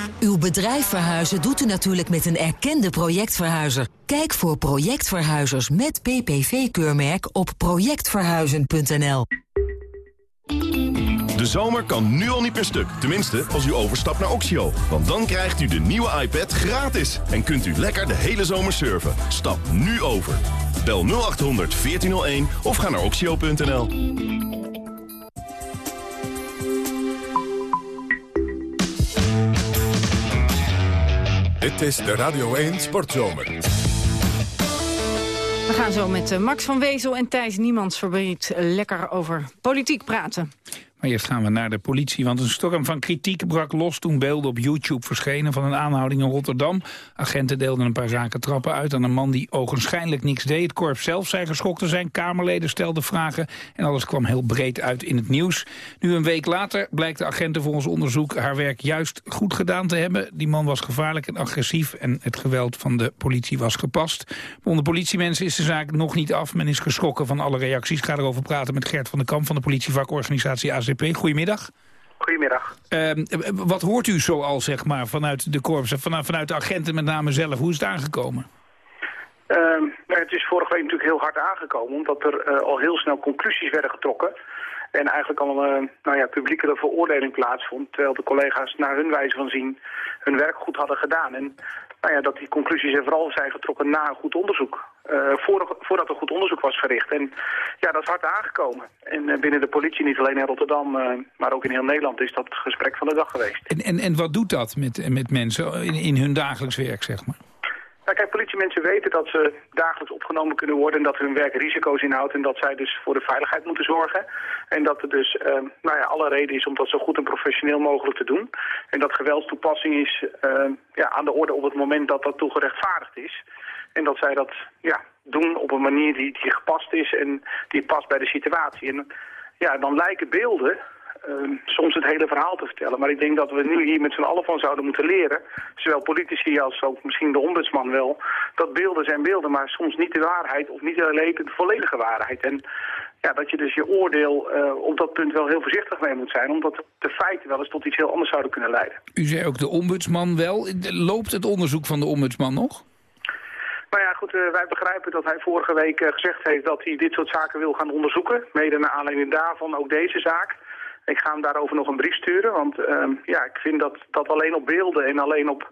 [SPEAKER 15] Uw bedrijf verhuizen doet u natuurlijk met een erkende projectverhuizer. Kijk voor projectverhuizers met PPV-keurmerk op projectverhuizen.nl.
[SPEAKER 16] De zomer kan nu al niet per stuk. Tenminste, als u overstapt naar Oxio. Want dan krijgt u de nieuwe iPad gratis. En kunt u lekker de hele zomer surfen. Stap nu over. Bel 0800 1401 of ga naar oxio.nl.
[SPEAKER 1] Dit is de Radio 1 Sportzomer.
[SPEAKER 3] We gaan zo met eh, Max van Wezel en Thijs Niemands lekker over politiek praten.
[SPEAKER 2] Maar eerst gaan we naar de politie, want een storm van kritiek brak los toen beelden op YouTube verschenen van een aanhouding in Rotterdam. Agenten deelden een paar zaken trappen uit aan een man die ogenschijnlijk niks deed. Het korps zelf zei geschokt te zijn, Kamerleden stelden vragen en alles kwam heel breed uit in het nieuws. Nu een week later blijkt de agenten volgens onderzoek haar werk juist goed gedaan te hebben. Die man was gevaarlijk en agressief en het geweld van de politie was gepast. Onder politiemensen is de zaak nog niet af. Men is geschrokken van alle reacties. Ik ga erover praten met Gert van den Kamp van de politievakorganisatie AZ Goedemiddag.
[SPEAKER 17] Goedemiddag.
[SPEAKER 2] Uh, wat hoort u zoal zeg maar, vanuit de korps, vanuit, vanuit de agenten met name zelf? Hoe is het aangekomen?
[SPEAKER 17] Uh, nou, het is vorige week natuurlijk heel hard aangekomen, omdat er uh, al heel snel conclusies werden getrokken. En eigenlijk al een nou ja, publiekere veroordeling plaatsvond, terwijl de collega's naar hun wijze van zien hun werk goed hadden gedaan. En nou ja, dat die conclusies er vooral zijn getrokken na een goed onderzoek. Uh, voor, voordat er goed onderzoek was verricht. En ja, dat is hard aangekomen. En uh, binnen de politie, niet alleen in Rotterdam, uh, maar ook in heel Nederland, is dat het gesprek van de dag geweest.
[SPEAKER 2] En, en, en wat doet dat met, met mensen in, in hun dagelijks werk, zeg maar?
[SPEAKER 17] Nou, kijk, politiemensen weten dat ze dagelijks opgenomen kunnen worden en dat hun werk risico's inhoudt en dat zij dus voor de veiligheid moeten zorgen. En dat er dus uh, nou ja, alle reden is om dat zo goed en professioneel mogelijk te doen. En dat geweldstoepassing is uh, ja, aan de orde op het moment dat dat toegerechtvaardigd is. En dat zij dat ja, doen op een manier die, die gepast is en die past bij de situatie. En ja, dan lijken beelden uh, soms het hele verhaal te vertellen. Maar ik denk dat we nu hier met z'n allen van zouden moeten leren, zowel politici als ook misschien de ombudsman wel, dat beelden zijn beelden, maar soms niet de waarheid of niet alleen de volledige waarheid. En ja, dat je dus je oordeel uh, op dat punt wel heel voorzichtig mee moet zijn, omdat de feiten wel eens tot iets heel anders zouden kunnen leiden.
[SPEAKER 2] U zei ook de ombudsman wel. Loopt het onderzoek van de ombudsman nog?
[SPEAKER 17] Nou ja, goed, uh, wij begrijpen dat hij vorige week uh, gezegd heeft dat hij dit soort zaken wil gaan onderzoeken. Mede naar aanleiding daarvan ook deze zaak. Ik ga hem daarover nog een brief sturen, want uh, ja, ik vind dat, dat alleen op beelden en alleen op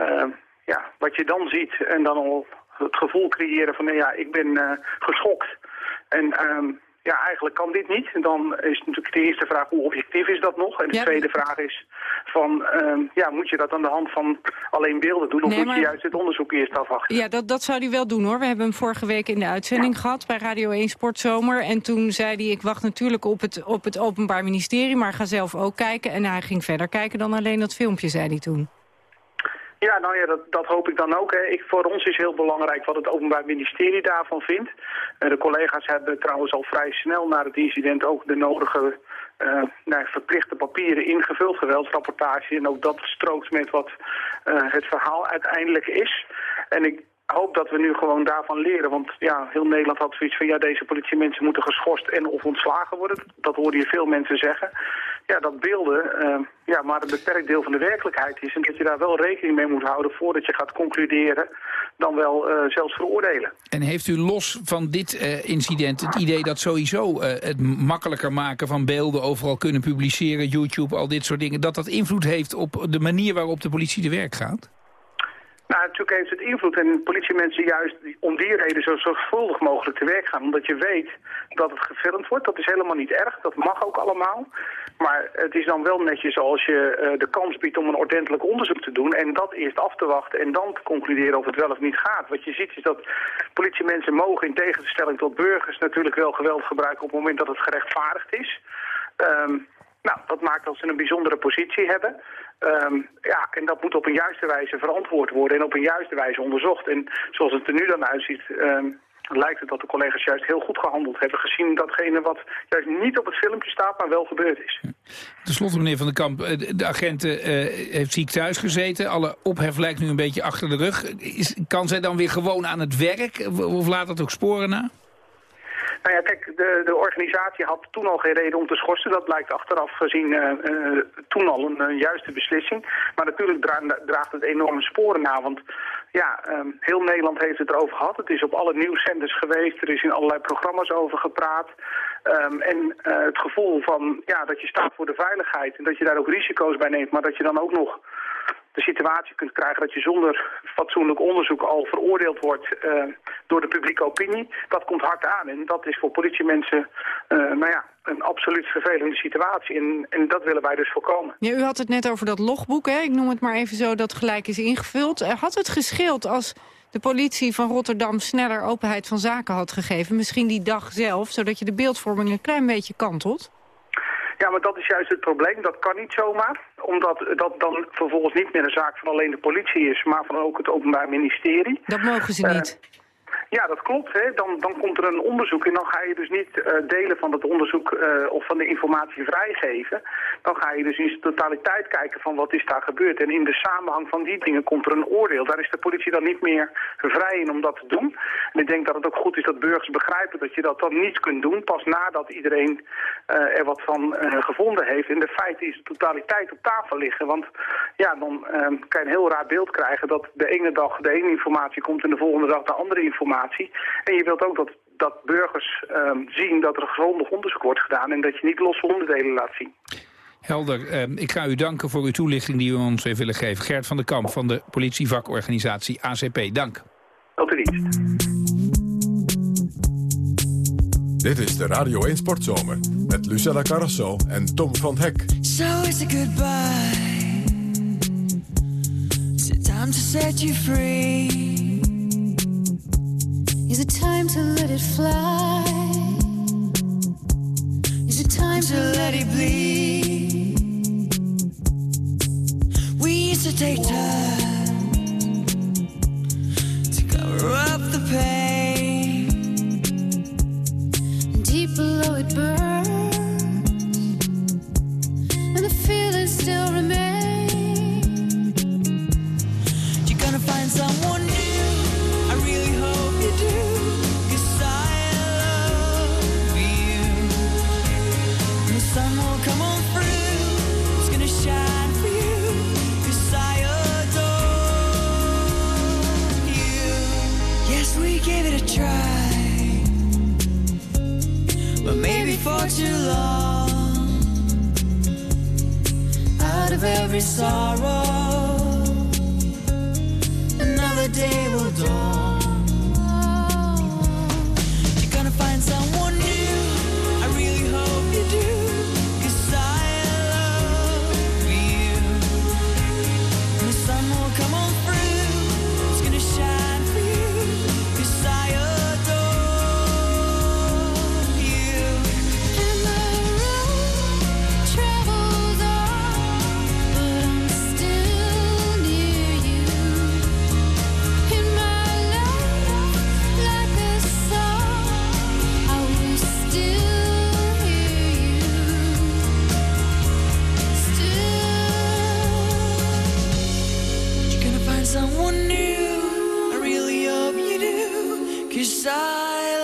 [SPEAKER 17] uh, ja, wat je dan ziet en dan al het gevoel creëren van, nou ja, ik ben uh, geschokt. En um, ja, eigenlijk kan dit niet. En dan is natuurlijk de eerste vraag, hoe objectief is dat nog? En de ja. tweede vraag is, van, uh, ja, moet je dat aan de hand van alleen beelden doen? Of nee, moet je juist het onderzoek eerst afwachten?
[SPEAKER 3] Ja, dat, dat zou hij wel doen hoor. We hebben hem vorige week in de uitzending ja. gehad bij Radio 1 Sportzomer. En toen zei hij, ik wacht natuurlijk op het, op het Openbaar Ministerie, maar ga zelf ook kijken. En hij ging verder kijken dan alleen dat filmpje, zei hij toen.
[SPEAKER 17] Ja, nou ja, dat, hoop ik dan ook. Hè. Ik, voor ons is heel belangrijk wat het Openbaar Ministerie daarvan vindt. Uh, de collega's hebben trouwens al vrij snel na het incident ook de nodige uh, nou, verplichte papieren ingevuld, geweldsrapportage. En ook dat strookt met wat uh, het verhaal uiteindelijk is. En ik hoop dat we nu gewoon daarvan leren. Want ja, heel Nederland had zoiets van... ja, deze politiemensen moeten geschorst en of ontslagen worden. Dat hoorde je veel mensen zeggen. Ja, dat beelden uh, ja, maar een beperkt deel van de werkelijkheid is. En dat je daar wel rekening mee moet houden voordat je gaat concluderen... dan wel uh, zelfs veroordelen.
[SPEAKER 2] En heeft u los van dit uh, incident het idee dat sowieso het makkelijker maken van beelden... overal kunnen publiceren, YouTube, al dit soort dingen... dat dat invloed heeft op de manier waarop de politie te werk gaat?
[SPEAKER 17] Nou, natuurlijk heeft het invloed en politiemensen juist om die reden zo zorgvuldig mogelijk te werk gaan. Omdat je weet dat het gefilmd wordt. Dat is helemaal niet erg, dat mag ook allemaal. Maar het is dan wel netjes als je uh, de kans biedt om een ordentelijk onderzoek te doen... en dat eerst af te wachten en dan te concluderen of het wel of niet gaat. Wat je ziet is dat politiemensen mogen in tegenstelling tot burgers... natuurlijk wel geweld gebruiken op het moment dat het gerechtvaardigd is... Um, nou, dat maakt dat ze een bijzondere positie hebben. Um, ja, en dat moet op een juiste wijze verantwoord worden en op een juiste wijze onderzocht. En zoals het er nu dan uitziet, um, lijkt het dat de collega's juist heel goed gehandeld hebben. Gezien datgene wat juist niet op het filmpje staat, maar wel gebeurd is.
[SPEAKER 2] Ten slotte, meneer Van den Kamp, eh, de agent uh, heeft ziek thuis gezeten. Alle ophef lijkt nu een beetje achter de rug. Is, kan zij dan weer gewoon aan het werk? Of laat dat ook sporen na?
[SPEAKER 17] Nou ja, kijk, de, de organisatie had toen al geen reden om te schorsen. Dat blijkt achteraf gezien uh, uh, toen al een, juiste beslissing. Maar natuurlijk dra draagt het enorme sporen na. Want ja, um, heel Nederland heeft het erover gehad. Het is op alle nieuwszenders geweest. Er is in allerlei programma's over gepraat. Um, en uh, het gevoel van ja, dat je staat voor de veiligheid en dat je daar ook risico's bij neemt. Maar dat je dan ook nog de situatie kunt krijgen dat je zonder fatsoenlijk onderzoek al veroordeeld wordt uh, door de publieke opinie. Dat komt hard aan en dat is voor politiemensen uh, nou ja, een absoluut vervelende situatie. En, en dat willen wij dus voorkomen.
[SPEAKER 3] Ja, u had het net over dat logboek, hè? ik noem het maar even zo, dat gelijk is ingevuld. Had het gescheeld als de politie van Rotterdam sneller openheid van zaken had gegeven? Misschien die dag zelf, zodat je de beeldvorming een klein beetje kantelt?
[SPEAKER 17] Ja, maar dat is juist het probleem. Dat kan niet zomaar. Omdat dat dan vervolgens niet meer een zaak van alleen de politie is, maar van ook het Openbaar Ministerie.
[SPEAKER 3] Dat mogen ze niet. Uh,
[SPEAKER 17] ja, dat klopt. Hè. Dan, dan komt er een onderzoek en dan ga je dus niet uh, delen van het onderzoek uh, of van de informatie vrijgeven. Dan ga je dus in zijn totaliteit kijken van wat is daar gebeurd. En in de samenhang van die dingen komt er een oordeel. Daar is de politie dan niet meer vrij in om dat te doen. En ik denk dat het ook goed is dat burgers begrijpen dat je dat dan niet kunt doen. Pas nadat iedereen uh, er wat van gevonden heeft. En de feiten is de totaliteit op tafel liggen. Want ja, dan kan je een heel raar beeld krijgen dat de ene dag de ene informatie komt en de volgende dag de andere informatie. En je wilt ook dat, dat burgers um, zien dat er grondig onderzoek wordt gedaan... en dat je niet losse onderdelen laat zien.
[SPEAKER 2] Helder. Uh, ik ga u danken voor uw toelichting die u ons heeft willen geven. Gert van der Kamp van de politievakorganisatie ACP. Dank.
[SPEAKER 17] Tot dienst.
[SPEAKER 1] Dit is de Radio 1 Sportzomer met Lucella Carrasso en Tom van Hek. So it's a goodbye. It's time to set you free. Is it time to let it fly? Is it time to let it bleed? We used to take time to cover up the pain. And deep below it burns, every sorrow Beside.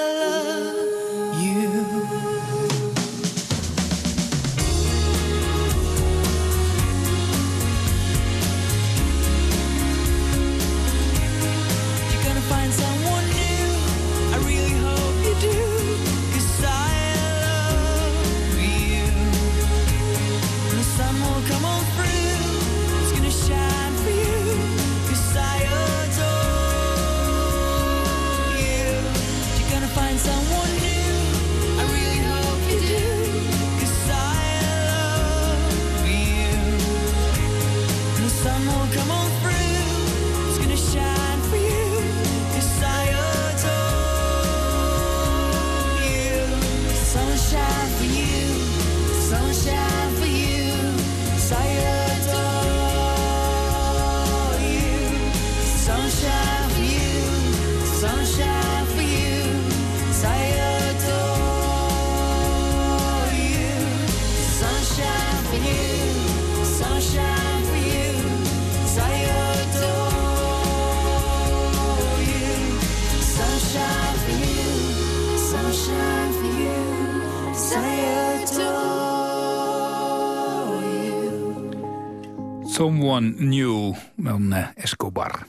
[SPEAKER 2] Someone New van uh, Escobar.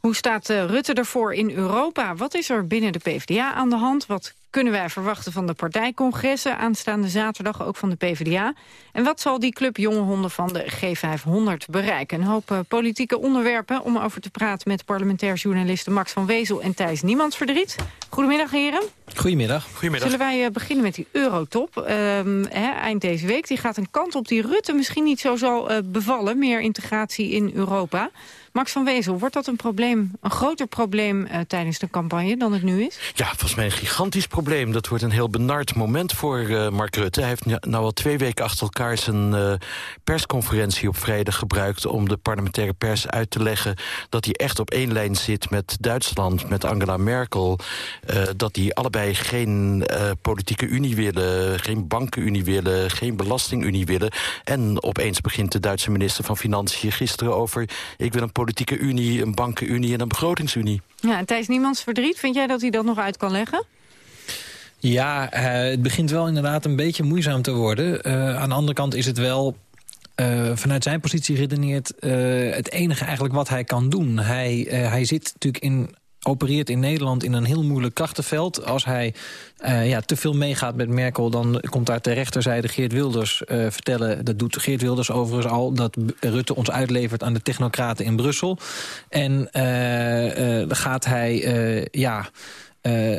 [SPEAKER 3] Hoe staat uh, Rutte ervoor in Europa? Wat is er binnen de PvdA aan de hand? Wat kunnen wij verwachten van de partijcongressen aanstaande zaterdag, ook van de PvdA? En wat zal die club jonge honden van de G500 bereiken? Een hoop uh, politieke onderwerpen om over te praten met parlementair journalisten Max van Wezel en Thijs Niemandsverdriet. Goedemiddag heren.
[SPEAKER 18] Goedemiddag.
[SPEAKER 3] Goedemiddag. Zullen wij uh, beginnen met die eurotop uh, hè, eind deze week? Die gaat een kant op die Rutte misschien niet zo zal bevallen, meer integratie in Europa. Max van Wezel, wordt dat een probleem, een groter probleem uh, tijdens de campagne dan het nu is?
[SPEAKER 18] Ja, volgens mij een gigantisch probleem. Dat wordt een heel benard moment voor uh, Mark Rutte. Hij heeft nou al twee weken achter elkaar zijn uh, persconferentie op vrijdag gebruikt... om de parlementaire pers uit te leggen dat hij echt op één lijn zit met Duitsland, met Angela Merkel. dat die allebei geen politieke unie willen, geen bankenunie willen, geen belastingunie willen. En opeens begint de Duitse minister van Financiën gisteren over... ik wil een politieke unie, een bankenunie en een begrotingsunie.
[SPEAKER 3] Ja, en Thijs Niemands verdriet, vind jij dat hij dat nog uit kan leggen?
[SPEAKER 19] Ja, uh, het begint wel inderdaad een beetje moeizaam te worden. Uh, aan de andere kant is het wel uh, vanuit zijn positie redeneert het enige eigenlijk wat hij kan doen. Hij, hij zit natuurlijk in opereert in Nederland in een heel moeilijk krachtenveld. Als hij uh, ja, te veel meegaat met Merkel, dan komt daar ter rechterzijde Geert Wilders uh, vertellen... dat doet Geert Wilders overigens al, dat Rutte ons uitlevert aan de technocraten in Brussel. En uh, gaat hij, ja... Uh,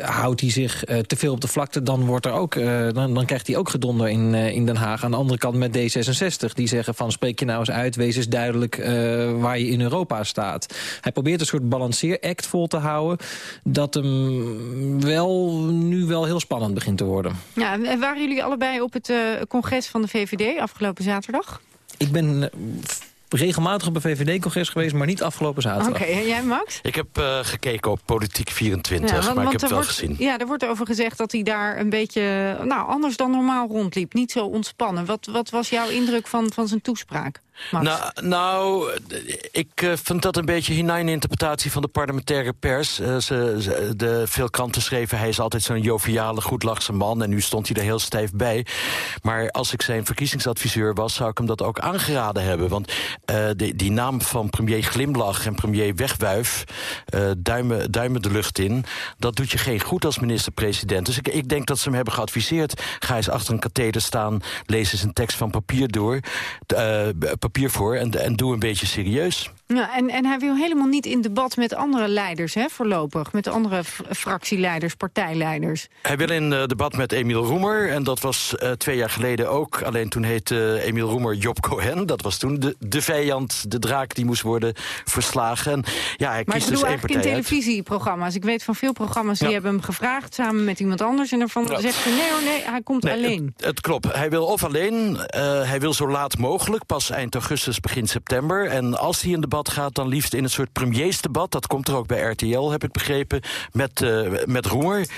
[SPEAKER 19] houdt hij zich uh, te veel op de vlakte, dan, wordt er ook, uh, dan, dan, krijgt hij ook gedonder in, in Den Haag. Aan de andere kant met D66, die zeggen van spreek je nou eens uit... wees eens duidelijk waar je in Europa staat. Hij probeert een soort balanceeract vol te houden... dat hem wel, nu wel heel spannend begint te worden.
[SPEAKER 3] Ja, en waren jullie allebei op het congres van de VVD afgelopen zaterdag?
[SPEAKER 19] Ik ben regelmatig op een VVD-congres geweest, maar niet afgelopen zaterdag.
[SPEAKER 3] Oké, okay, en jij Max?
[SPEAKER 18] Ik heb uh, gekeken op Politiek 24, ja, want, maar ik heb het wel
[SPEAKER 3] wordt,
[SPEAKER 18] gezien.
[SPEAKER 3] Ja, er wordt over gezegd dat hij daar een beetje nou, anders dan normaal rondliep. Niet zo ontspannen. Wat, wat was jouw indruk van, van zijn toespraak?
[SPEAKER 18] Nou, nou, ik uh, vind dat een beetje hinein interpretatie van de parlementaire pers. Uh, ze, de, veel kranten schreven, hij is altijd zo'n joviale, goedlachse man... en nu stond hij er heel stijf bij. Maar als ik zijn verkiezingsadviseur was, zou ik hem dat ook aangeraden hebben. Want die, die naam van premier Glimlach en premier Wegwuif... duimen, duimen de lucht in, dat doet je geen goed als minister-president. Dus ik, ik denk dat ze hem hebben geadviseerd. Ga eens achter een katheder staan, lees eens een tekst van papier door papier voor en, doe een beetje serieus.
[SPEAKER 3] Ja, en, en hij wil helemaal niet in debat met andere leiders, hè, voorlopig. Met andere fractieleiders, partijleiders.
[SPEAKER 18] Hij wil in uh, debat met Emiel Roemer. En dat was uh, twee jaar geleden ook. Alleen toen heette uh, Emiel Roemer Job Cohen. Dat was toen de, de vijand, de draak die moest worden verslagen. En, ja, hij
[SPEAKER 3] maar
[SPEAKER 18] kiest
[SPEAKER 3] ik
[SPEAKER 18] dus
[SPEAKER 3] bedoel eigenlijk in televisieprogramma's. Ik weet van veel programma's die hebben hem gevraagd samen met iemand anders. En daarvan ja. zegt hij nee hoor, nee, hij komt
[SPEAKER 18] nee,
[SPEAKER 3] alleen.
[SPEAKER 18] Het, het, klopt. Hij wil of alleen, hij wil zo laat mogelijk. Pas eind augustus, begin september. En als hij in debat gaat, dan liefst in een soort premiersdebat. Dat komt er ook bij RTL, heb ik begrepen, met, uh, met Roemer.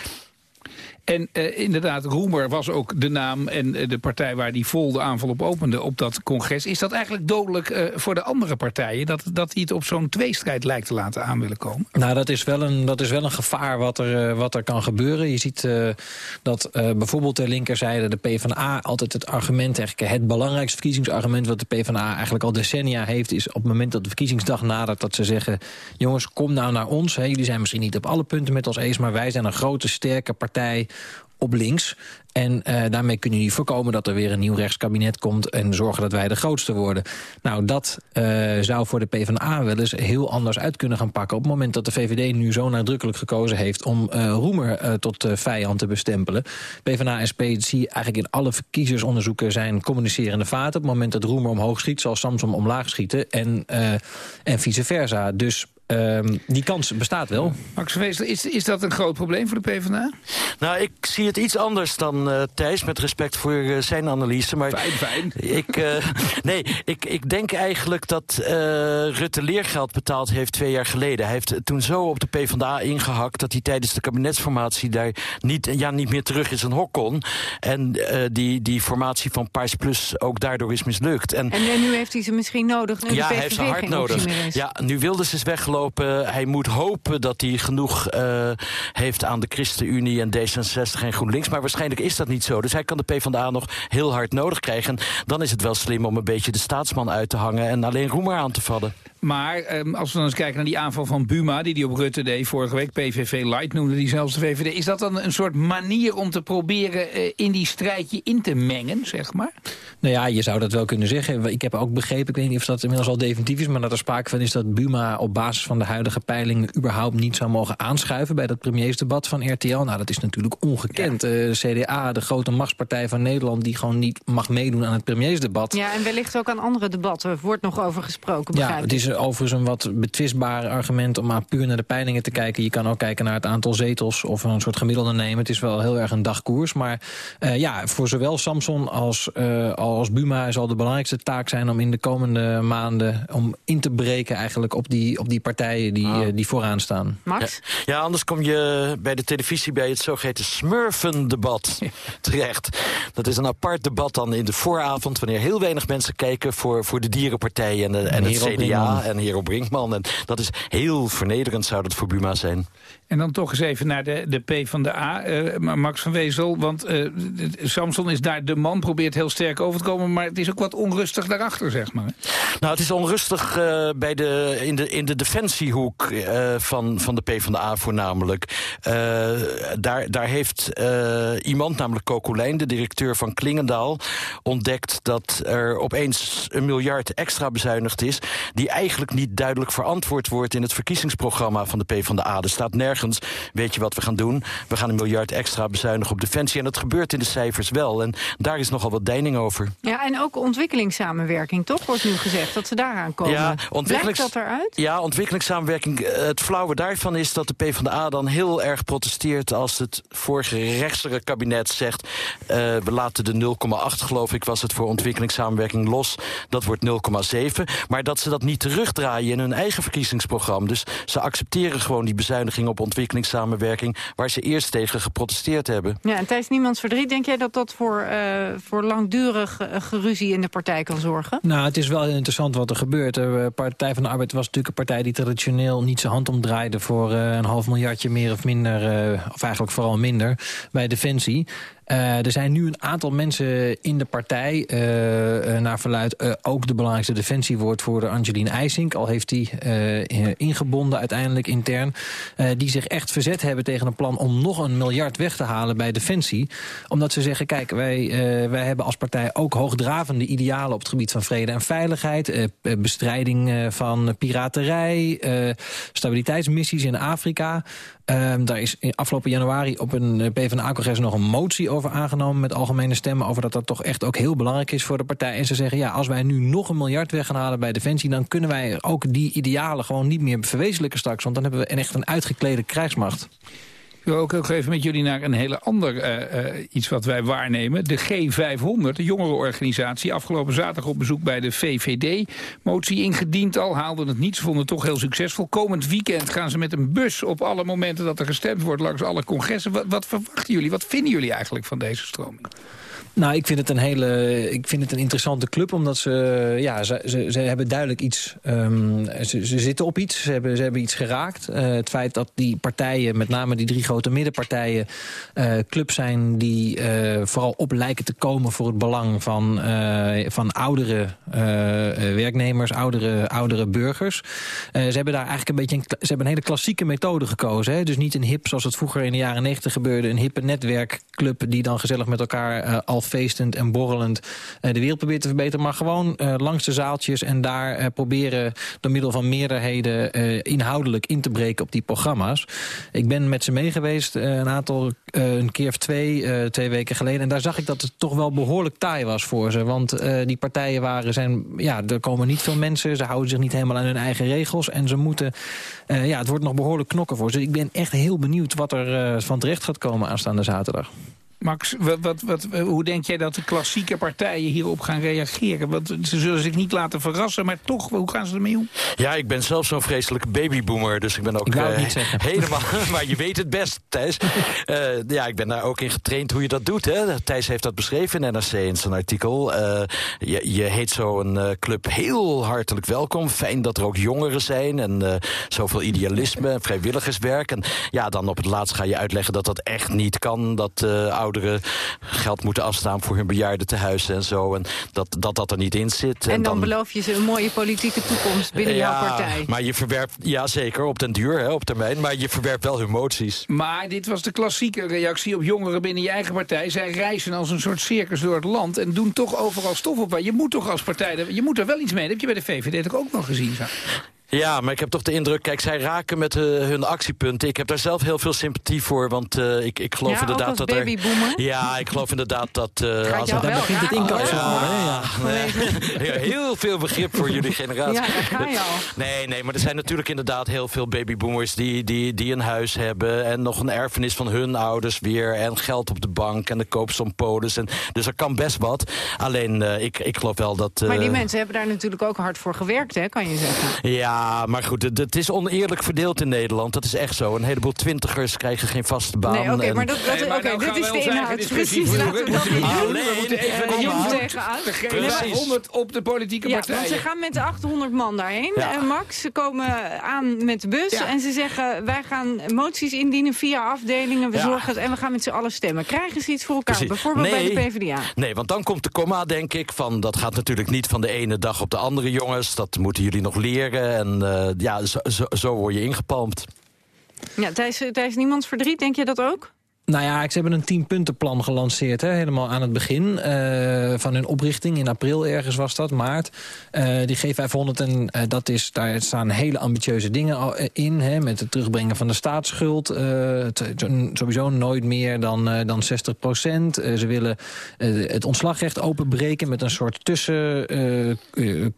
[SPEAKER 2] En uh, inderdaad, Roemer was ook de naam en uh, de partij waar die vol de aanval op opende op dat congres. Is dat eigenlijk dodelijk uh, voor de andere partijen? Dat, dat die het op zo'n tweestrijd lijkt te laten aan willen komen?
[SPEAKER 19] Nou, dat is wel een, dat is wel een gevaar wat er, wat er kan gebeuren. Je ziet dat bijvoorbeeld de linkerzijde, de PvdA, altijd het argument, eigenlijk het belangrijkste verkiezingsargument wat de PvdA eigenlijk al decennia heeft, is op het moment dat de verkiezingsdag nadert, dat ze zeggen, jongens, kom nou naar ons. Hè. Jullie zijn misschien niet op alle punten met ons eens, maar wij zijn een grote, sterke partij op links. En uh, daarmee kunnen jullie voorkomen dat er weer een nieuw rechtskabinet komt... en zorgen dat wij de grootste worden. Nou, dat uh, zou voor de PvdA wel eens heel anders uit kunnen gaan pakken... op het moment dat de VVD nu zo nadrukkelijk gekozen heeft... om uh, Roemer tot vijand te bestempelen. PvdA en SP zie eigenlijk in alle verkiezersonderzoeken... zijn communicerende vaten. Op het moment dat Roemer omhoog schiet, zal Samsom omlaag schieten... en, en vice versa. Dus Um, die kans bestaat wel.
[SPEAKER 2] Max is, is dat een groot probleem voor de PvdA?
[SPEAKER 18] Nou, ik zie het iets anders dan uh, Thijs, met respect voor uh, zijn analyse. Maar
[SPEAKER 2] fijn, fijn.
[SPEAKER 18] Ik, uh, nee, ik, ik denk eigenlijk dat Rutte leergeld betaald heeft twee jaar geleden. Hij heeft toen zo op de PvdA ingehakt... dat hij tijdens de kabinetsformatie daar niet, ja, niet meer terug in zijn hok kon. En die, die formatie van Paars Plus ook daardoor is mislukt.
[SPEAKER 3] En, en, nu heeft hij ze misschien nodig, nu
[SPEAKER 18] ja,
[SPEAKER 3] de
[SPEAKER 18] hij heeft ze hard nodig. Ja, nu wilde ze is weggelopen lopen. Hij moet hopen dat hij genoeg uh, heeft aan de ChristenUnie en D66 en GroenLinks. Maar waarschijnlijk is dat niet zo. Dus hij kan de PvdA nog heel hard nodig krijgen. dan is het wel slim om een beetje de staatsman uit te hangen... en alleen Roemer aan te vallen.
[SPEAKER 2] Maar um, als we dan eens kijken naar die aanval van Buma... die die op Rutte deed vorige week, PVV Light noemde die zelfs de VVD... is dat dan een soort manier om te proberen uh, in die strijdje in te mengen, zeg maar?
[SPEAKER 19] Nou ja, je zou dat wel kunnen zeggen. Ik heb ook begrepen, ik weet niet of dat inmiddels al definitief is... maar dat er sprake van is dat Buma op basis van de huidige peilingen... überhaupt niet zou mogen aanschuiven bij dat premiersdebat van RTL. Nou, dat is natuurlijk ongekend. Ja. Uh, CDA, de grote machtspartij van Nederland... die gewoon niet mag meedoen aan het premiersdebat.
[SPEAKER 3] Ja, en wellicht ook aan andere debatten. Er wordt nog over gesproken, begrijp
[SPEAKER 19] Ja, het is overigens een wat betwistbaar argument... om maar puur naar de peilingen te kijken. Je kan ook kijken naar het aantal zetels of een soort gemiddelde nemen. Het is wel heel erg een dagkoers. Maar uh, ja, voor zowel Samson als, uh, als Buma zal de belangrijkste taak zijn... om in de komende maanden om in te breken eigenlijk op die, op die partijen die, oh. die vooraan staan.
[SPEAKER 3] Max?
[SPEAKER 18] Ja, ja, anders kom je bij de televisie bij het zogeheten smurfendebat terecht. Dat is een apart debat dan in de vooravond... wanneer heel weinig mensen kijken voor, voor de dierenpartij en, de, en, en het CDA Brinkman. en Hero Brinkman. En dat is heel vernederend zou dat voor Buma zijn.
[SPEAKER 2] En dan toch eens even naar de, de P van de A, uh, Max van Wezel. Want uh, Samson is daar de man, probeert heel sterk over te komen... maar het is ook wat onrustig daarachter, zeg maar.
[SPEAKER 18] Nou, het is onrustig uh, bij de, in, de, in de defensiehoek van, van de P van de A voornamelijk. daar, daar heeft iemand, namelijk Kokolijn, de directeur van Klingendaal... ontdekt dat er opeens een miljard extra bezuinigd is... die eigenlijk niet duidelijk verantwoord wordt in het verkiezingsprogramma van de P van de A. Er staat nergens weet je wat we gaan doen? We gaan een miljard extra bezuinigen op defensie. En dat gebeurt in de cijfers wel. En daar is nogal wat deining over.
[SPEAKER 3] Ja, en ook ontwikkelingssamenwerking, toch? Wordt nu gezegd dat ze daaraan komen. Ja, ontwikkelings... Blijkt dat eruit?
[SPEAKER 18] Ja, ontwikkelingssamenwerking. Eh, het flauwe daarvan is dat de PvdA dan heel erg protesteert... als het vorige rechtsere kabinet zegt... Uh, we laten de 0,8 geloof ik was het voor ontwikkelingssamenwerking los. Dat wordt 0,7. Maar dat ze dat niet terugdraaien in hun eigen verkiezingsprogramma. Dus ze accepteren gewoon die bezuiniging op ontwikkelingssamenwerking... waar ze eerst tegen geprotesteerd hebben.
[SPEAKER 3] Ja, en tijdens niemands verdriet, denk jij dat dat voor, uh, voor langdurig geruzie in de partij kan zorgen?
[SPEAKER 19] Nou, het is wel interessant wat er gebeurt. De Partij van de Arbeid was natuurlijk een partij die traditioneel niet zijn hand omdraaide... voor uh, een half miljardje meer of minder, of eigenlijk vooral minder, bij Defensie. Uh, er zijn nu een aantal mensen in de partij, uh, uh, naar verluid ook de belangrijkste defensiewoordvoerder Angelien IJsink, al heeft die ingebonden uiteindelijk intern, die zich echt verzet hebben tegen een plan om nog een miljard weg te halen bij defensie. Omdat ze zeggen, kijk, wij, wij hebben als partij ook hoogdravende idealen op het gebied van vrede en veiligheid, bestrijding van piraterij, stabiliteitsmissies in Afrika. Um, daar is in afgelopen januari op een PvdA-congres nog een motie over aangenomen... met algemene stemmen over dat dat toch echt ook heel belangrijk is voor de partij. En ze zeggen, ja, als wij nu nog een miljard weg gaan halen bij Defensie... dan kunnen wij ook die idealen gewoon niet meer verwezenlijken straks. Want dan hebben we echt een uitgeklede krijgsmacht.
[SPEAKER 2] Ik wil ook even met jullie naar een hele ander uh, uh, iets wat wij waarnemen. De G500, de jongerenorganisatie, afgelopen zaterdag op bezoek bij de VVD. Motie ingediend al, haalden het niet. Ze vonden het toch heel succesvol. Komend weekend gaan ze met een bus op alle momenten dat er gestemd wordt langs alle congressen. Wat, wat verwachten jullie? Wat vinden jullie eigenlijk van deze stroming?
[SPEAKER 19] Nou, ik vind het een hele, ik vind het een interessante club, omdat ze, ja, ze, ze, hebben duidelijk iets, um, ze, zitten op iets, ze hebben, ze hebben iets geraakt. Uh, het feit dat die partijen, met name die drie grote middenpartijen, uh, clubs zijn die uh, vooral op lijken te komen voor het belang van, van oudere werknemers, oudere, oudere burgers. ze hebben daar eigenlijk een beetje, een, ze hebben een hele klassieke methode gekozen. Hè? Dus niet een hip, zoals het vroeger in de jaren negentig gebeurde, een hippe netwerkclub die dan gezellig met elkaar al feestend en borrelend uh, de wereld probeert te verbeteren. Maar gewoon uh, langs de zaaltjes en daar uh, proberen door middel van meerderheden inhoudelijk in te breken op die programma's. Ik ben met ze mee geweest een aantal, een keer of twee, twee weken geleden. En daar zag ik dat het toch wel behoorlijk taai was voor ze. Want die partijen waren, zijn, ja, er komen niet veel mensen. Ze houden zich niet helemaal aan hun eigen regels. En ze moeten, ja, het wordt nog behoorlijk knokken voor ze. Ik ben echt heel benieuwd wat er van terecht gaat komen aanstaande zaterdag.
[SPEAKER 2] Max, wat, wat, wat, hoe denk jij dat de klassieke partijen hierop gaan reageren? Want ze zullen zich niet laten verrassen, maar toch, hoe gaan ze ermee om?
[SPEAKER 18] Ja, ik ben zelf zo'n vreselijke babyboomer, dus ik ben ook
[SPEAKER 19] Ik
[SPEAKER 18] eh,
[SPEAKER 19] niet
[SPEAKER 18] helemaal... maar je weet het best, Thijs. Eh, ja, ik ben daar ook in getraind hoe je dat doet. Hè. Thijs heeft dat beschreven in NRC in zijn artikel. Eh, je, je heet zo'n club heel hartelijk welkom. Fijn dat er ook jongeren zijn en zoveel idealisme en vrijwilligerswerk. En ja, dan op het laatst ga je uitleggen dat dat echt niet kan. Dat eh, ouderen geld moeten afstaan voor hun bejaardentehuizen en zo. En dat dat, dat er niet in zit.
[SPEAKER 3] En dan beloof je ze een mooie politieke toekomst binnen jouw partij.
[SPEAKER 18] Maar je verwerpt, ja zeker, op den duur, hè, op termijn. Maar je verwerpt wel hun moties.
[SPEAKER 2] Maar dit was de klassieke reactie op jongeren binnen je eigen partij. Zij reizen als een soort circus door het land en doen toch overal stof op. Je moet toch als partij, je moet er wel iets mee. Dat heb je bij de VVD toch ook wel gezien? Zo.
[SPEAKER 18] Ja, maar ik heb toch de indruk, kijk, zij raken met eh, hun actiepunten. Ik heb daar zelf heel veel sympathie voor, want eh, ik, ik geloof
[SPEAKER 3] Ja,
[SPEAKER 18] inderdaad
[SPEAKER 3] als
[SPEAKER 18] dat er... Ja, ik geloof inderdaad dat... eh,
[SPEAKER 3] Gaat
[SPEAKER 18] als er-
[SPEAKER 3] wel begint het raken,
[SPEAKER 18] Ja, ja, heel veel begrip voor jullie generatie.
[SPEAKER 3] Ja, daar ga je al.
[SPEAKER 18] Nee, nee, maar er zijn natuurlijk inderdaad heel veel babyboomers die, die, die een huis hebben... en nog een erfenis van hun ouders weer... en geld op de bank en de koopsom polis. En, dus er kan best wat. Alleen, eh, ik, ik geloof wel dat...
[SPEAKER 3] Maar die mensen hebben daar natuurlijk ook hard voor gewerkt, hè, kan je zeggen.
[SPEAKER 18] ja, maar goed, het, het is oneerlijk verdeeld in Nederland. Dat is echt zo. Een heleboel twintigers krijgen geen vaste baan.
[SPEAKER 3] Nee, oké,
[SPEAKER 18] en-
[SPEAKER 3] maar, dat, dat,
[SPEAKER 2] Nee, maar
[SPEAKER 3] oké,
[SPEAKER 2] nou
[SPEAKER 3] dit is de inhoud. Precies, laten we dat niet
[SPEAKER 2] we
[SPEAKER 3] doen.
[SPEAKER 2] We moeten even
[SPEAKER 3] tegenaan. Maar-
[SPEAKER 2] 100 op de politieke
[SPEAKER 3] Ja, want ze gaan met de 800 man daarheen,
[SPEAKER 2] Ja.
[SPEAKER 3] eh, Max. Ze komen aan met de bus
[SPEAKER 2] Ja.
[SPEAKER 3] en ze zeggen... wij gaan moties indienen via afdelingen, we
[SPEAKER 18] Ja.
[SPEAKER 3] zorgen het... en we gaan met z'n allen stemmen. Krijgen ze iets voor elkaar?
[SPEAKER 18] Precies.
[SPEAKER 3] Bijvoorbeeld bij de PvdA.
[SPEAKER 18] Nee, want dan komt de komma, denk ik, van dat gaat natuurlijk niet van de ene dag op de andere, jongens. Dat moeten jullie nog leren. En eh, ja, zo, zo, zo word je ingepalmd.
[SPEAKER 3] Ja, Thijs, Thijs Niemands verdriet, denk je dat ook?
[SPEAKER 19] Nou ja, ze hebben een tienpuntenplan gelanceerd, hè, helemaal aan het begin eh, van hun oprichting. In april ergens was dat, maart. Eh, die G500, en eh, dat is, daar staan hele ambitieuze dingen in. Hè, met het terugbrengen van de staatsschuld. sowieso nooit meer dan, dan 60 procent. ze willen het ontslagrecht openbreken met een soort tussen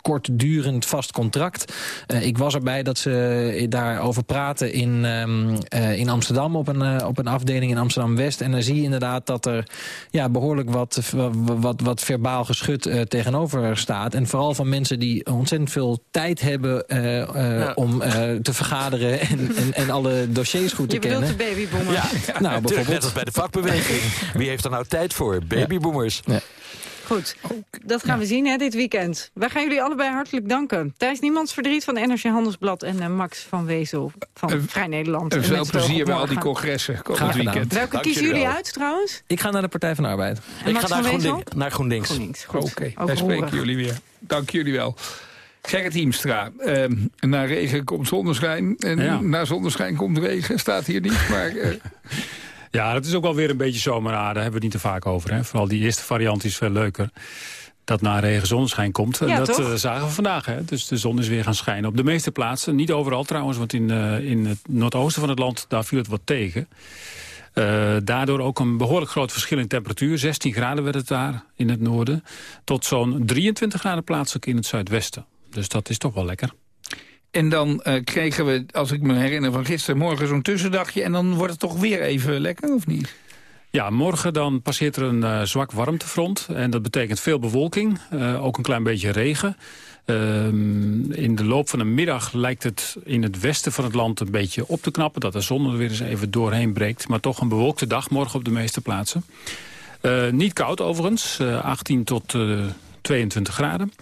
[SPEAKER 19] kortdurend vast contract. Ik was erbij dat ze daarover praten in, ehm, eh, in Amsterdam op een, op een afdeling in Amsterdam-West. En dan zie je inderdaad dat er ja, behoorlijk wat, wat, wat verbaal geschut eh, tegenover staat. En vooral van mensen die ontzettend veel tijd hebben eh, eh,
[SPEAKER 18] Ja.
[SPEAKER 19] om eh, te vergaderen en, en, en alle dossiers goed te
[SPEAKER 3] Je bedoelt
[SPEAKER 19] kennen.
[SPEAKER 3] de babyboomer.
[SPEAKER 18] Ja,
[SPEAKER 19] Nou, bijvoorbeeld.
[SPEAKER 18] net als bij de vakbeweging. Wie heeft er nou tijd voor? Babyboomers.
[SPEAKER 3] Goed, dat gaan we zien hè, dit weekend. Wij gaan jullie allebei hartelijk danken. Thijs Niemands Verdriet van NRC Handelsblad... en eh, Max van Wezel van Vrij Nederland.
[SPEAKER 2] En
[SPEAKER 3] En
[SPEAKER 2] veel plezier bij al die congressen komend weekend.
[SPEAKER 3] Welke
[SPEAKER 18] Dank
[SPEAKER 3] kiezen
[SPEAKER 18] jullie
[SPEAKER 3] uit trouwens?
[SPEAKER 19] Ik ga naar de Partij van de Arbeid.
[SPEAKER 3] En
[SPEAKER 18] Ik
[SPEAKER 3] Max
[SPEAKER 18] ga naar,
[SPEAKER 3] van Wezel?
[SPEAKER 18] Groenlink, naar GroenLinks.
[SPEAKER 3] GroenLinks.
[SPEAKER 2] Oké,
[SPEAKER 3] Ook
[SPEAKER 2] wij spreken jullie weer. Dank jullie wel. Gerrit Hiemstra, ehm, na regen komt zonneschijn. En
[SPEAKER 20] Ja.
[SPEAKER 2] na zonneschijn komt regen, staat hier niet. Maar eh,
[SPEAKER 20] Ja, dat is ook wel weer een beetje zomerade. Daar hebben we het niet te vaak over. Hè? Vooral die eerste variant is veel leuker. Dat na regen zonneschijn komt. En
[SPEAKER 3] Ja,
[SPEAKER 20] dat eh, zagen we vandaag. Hè? Dus de zon is weer gaan schijnen. Op de meeste plaatsen. Niet overal trouwens. Want in, eh, in het noordoosten van het land daar viel het wat tegen. Eh, daardoor ook een behoorlijk groot verschil in temperatuur. 16 graden werd het daar in het noorden. Tot zo'n 23 graden plaatselijk in het zuidwesten. Dus dat is toch wel lekker.
[SPEAKER 2] En dan eh, kregen we, als ik me herinner van gisteren, morgen zo'n tussendagje. En dan wordt het toch weer even lekker, of niet?
[SPEAKER 20] Ja, morgen dan passeert er een eh, zwak warmtefront. En dat betekent veel bewolking, eh, ook een klein beetje regen. Ehm, in de loop van de middag lijkt het in het westen van het land een beetje op te knappen. Dat de zon er weer eens even doorheen breekt. Maar toch een bewolkte dag morgen op de meeste plaatsen. Niet koud overigens, eh, 18 tot eh, 22 graden.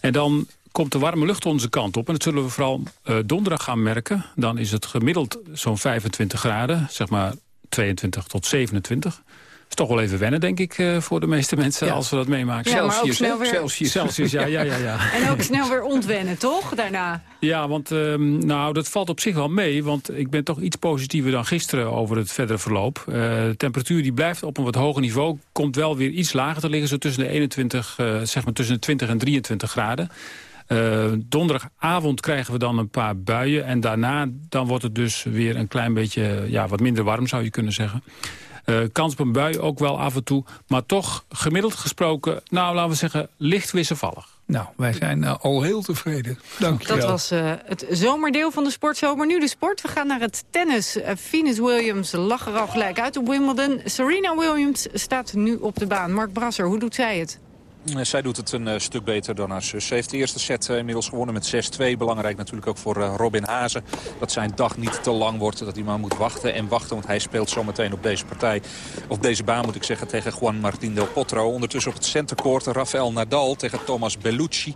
[SPEAKER 20] En dan komt de warme lucht onze kant op. En dat zullen we vooral eh, donderdag gaan merken. Dan is het gemiddeld zo'n 25 graden, zeg maar 22 tot 27. is toch wel even wennen, denk ik, eh, voor de meeste mensen...
[SPEAKER 2] Ja.
[SPEAKER 20] als we dat meemaken.
[SPEAKER 3] Ja, maar ook
[SPEAKER 2] Celsius,
[SPEAKER 3] snel weer-
[SPEAKER 2] Celsius.
[SPEAKER 20] Celsius, ja, ja, ja. ja.
[SPEAKER 3] En ook snel weer ontwennen, toch? Daarna.
[SPEAKER 20] Ja, want ehm, nou, dat valt op zich wel mee. Want ik ben toch iets positiever dan gisteren over het verdere verloop. Eh, de temperatuur die blijft op een wat hoger niveau. Komt wel weer iets lager te liggen. Zo tussen de 21, eh, zeg maar tussen de 20 en 23 graden. Eh, donderdagavond krijgen we dan een paar buien. En daarna dan wordt het dus weer een klein beetje ja, wat minder warm, zou je kunnen zeggen. Eh, kans op een bui ook wel af en toe. Maar toch, gemiddeld gesproken, nou laten we zeggen, licht wisselvallig.
[SPEAKER 2] Nou, wij zijn uh, al heel tevreden. Dank je
[SPEAKER 3] Dat
[SPEAKER 2] wel.
[SPEAKER 3] was uh, het zomerdeel van de sportzomer. Nu de sport. We gaan naar het tennis. Uh, Venus Williams lag er al gelijk uit op Wimbledon. Serena Williams staat nu op de baan. Mark Brasser, hoe doet zij het?
[SPEAKER 11] Zij doet het een uh, stuk beter dan haar zus. Ze heeft de eerste set uh, inmiddels gewonnen met 6-2. Belangrijk natuurlijk ook voor uh, Robin Hazen. Dat zijn dag niet te lang wordt. Dat hij maar moet wachten en wachten. Want hij speelt zometeen op deze partij. Of deze baan moet ik zeggen tegen Juan Martín del Potro. Ondertussen op het centercourt Rafael Nadal tegen Thomas Bellucci.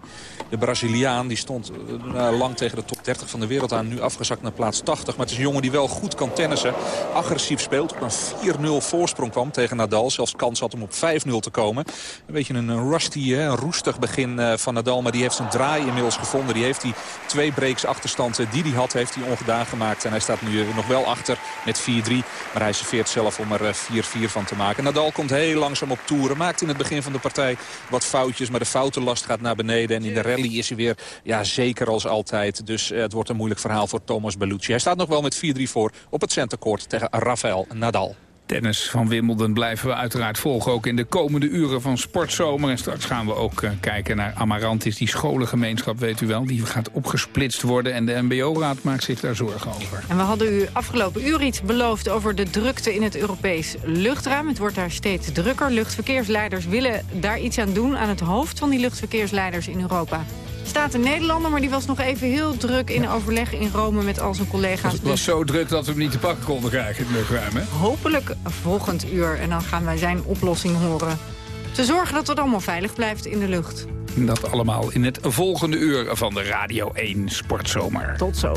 [SPEAKER 11] De Braziliaan die stond lang tegen de top 30 van de wereld aan. Nu afgezakt naar plaats 80. Maar het is een jongen die wel goed kan tennissen. Agressief speelt. Op een 4-0 voorsprong kwam tegen Nadal. Zelfs kans had om op 5-0 te komen. Een beetje een rusty, een roestig begin van Nadal. Maar die heeft zijn draai inmiddels gevonden. Die heeft die twee breaks achterstand die hij had, heeft hij ongedaan gemaakt. En hij staat nu nog wel achter met 4-3. Maar hij serveert zelf om er 4-4 van te maken. Nadal komt heel langzaam op toeren. Maakt in het begin van de partij wat foutjes. Maar de foutenlast gaat naar beneden. En in de rally is hij weer ja, zeker als altijd. Dus het wordt een moeilijk verhaal voor Thomas Bellucci. Hij staat nog wel met 4-3 voor op het centercourt tegen Rafael Nadal.
[SPEAKER 2] Tennis van Wimbledon blijven we uiteraard volgen ook in de komende uren van Sportzomer. En straks gaan we ook uh, kijken naar Amarantis, die scholengemeenschap, weet u wel. Die gaat opgesplitst worden en de MBO-raad maakt zich daar zorgen over.
[SPEAKER 3] En we hadden u afgelopen uur iets beloofd over de drukte in het Europees luchtruim. Het wordt daar steeds drukker. Luchtverkeersleiders willen daar iets aan doen aan het hoofd van die luchtverkeersleiders in Europa staat een Nederlander, maar die was nog even heel druk in overleg in Rome met al zijn collega's.
[SPEAKER 2] Het was dus zo druk dat we hem niet te pakken konden krijgen in het luchtruim, hè?
[SPEAKER 3] Hopelijk volgend uur en dan gaan wij zijn oplossing horen. Te zorgen dat het allemaal veilig blijft in de lucht.
[SPEAKER 2] Dat allemaal in het volgende uur van de Radio 1 Sportzomer.
[SPEAKER 3] Tot zo.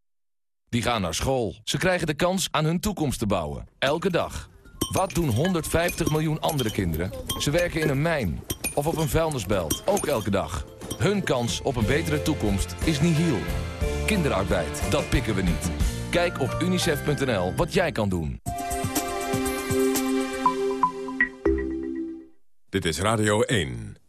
[SPEAKER 21] Die gaan naar school. Ze krijgen de kans aan hun toekomst te bouwen. Elke dag. Wat doen 150 miljoen andere kinderen? Ze werken in een mijn of op een vuilnisbelt. Ook elke dag. Hun kans op een betere toekomst is nihil. Kinderarbeid, dat pikken we niet. Kijk op unicef.nl wat jij kan doen.
[SPEAKER 13] Dit is Radio 1.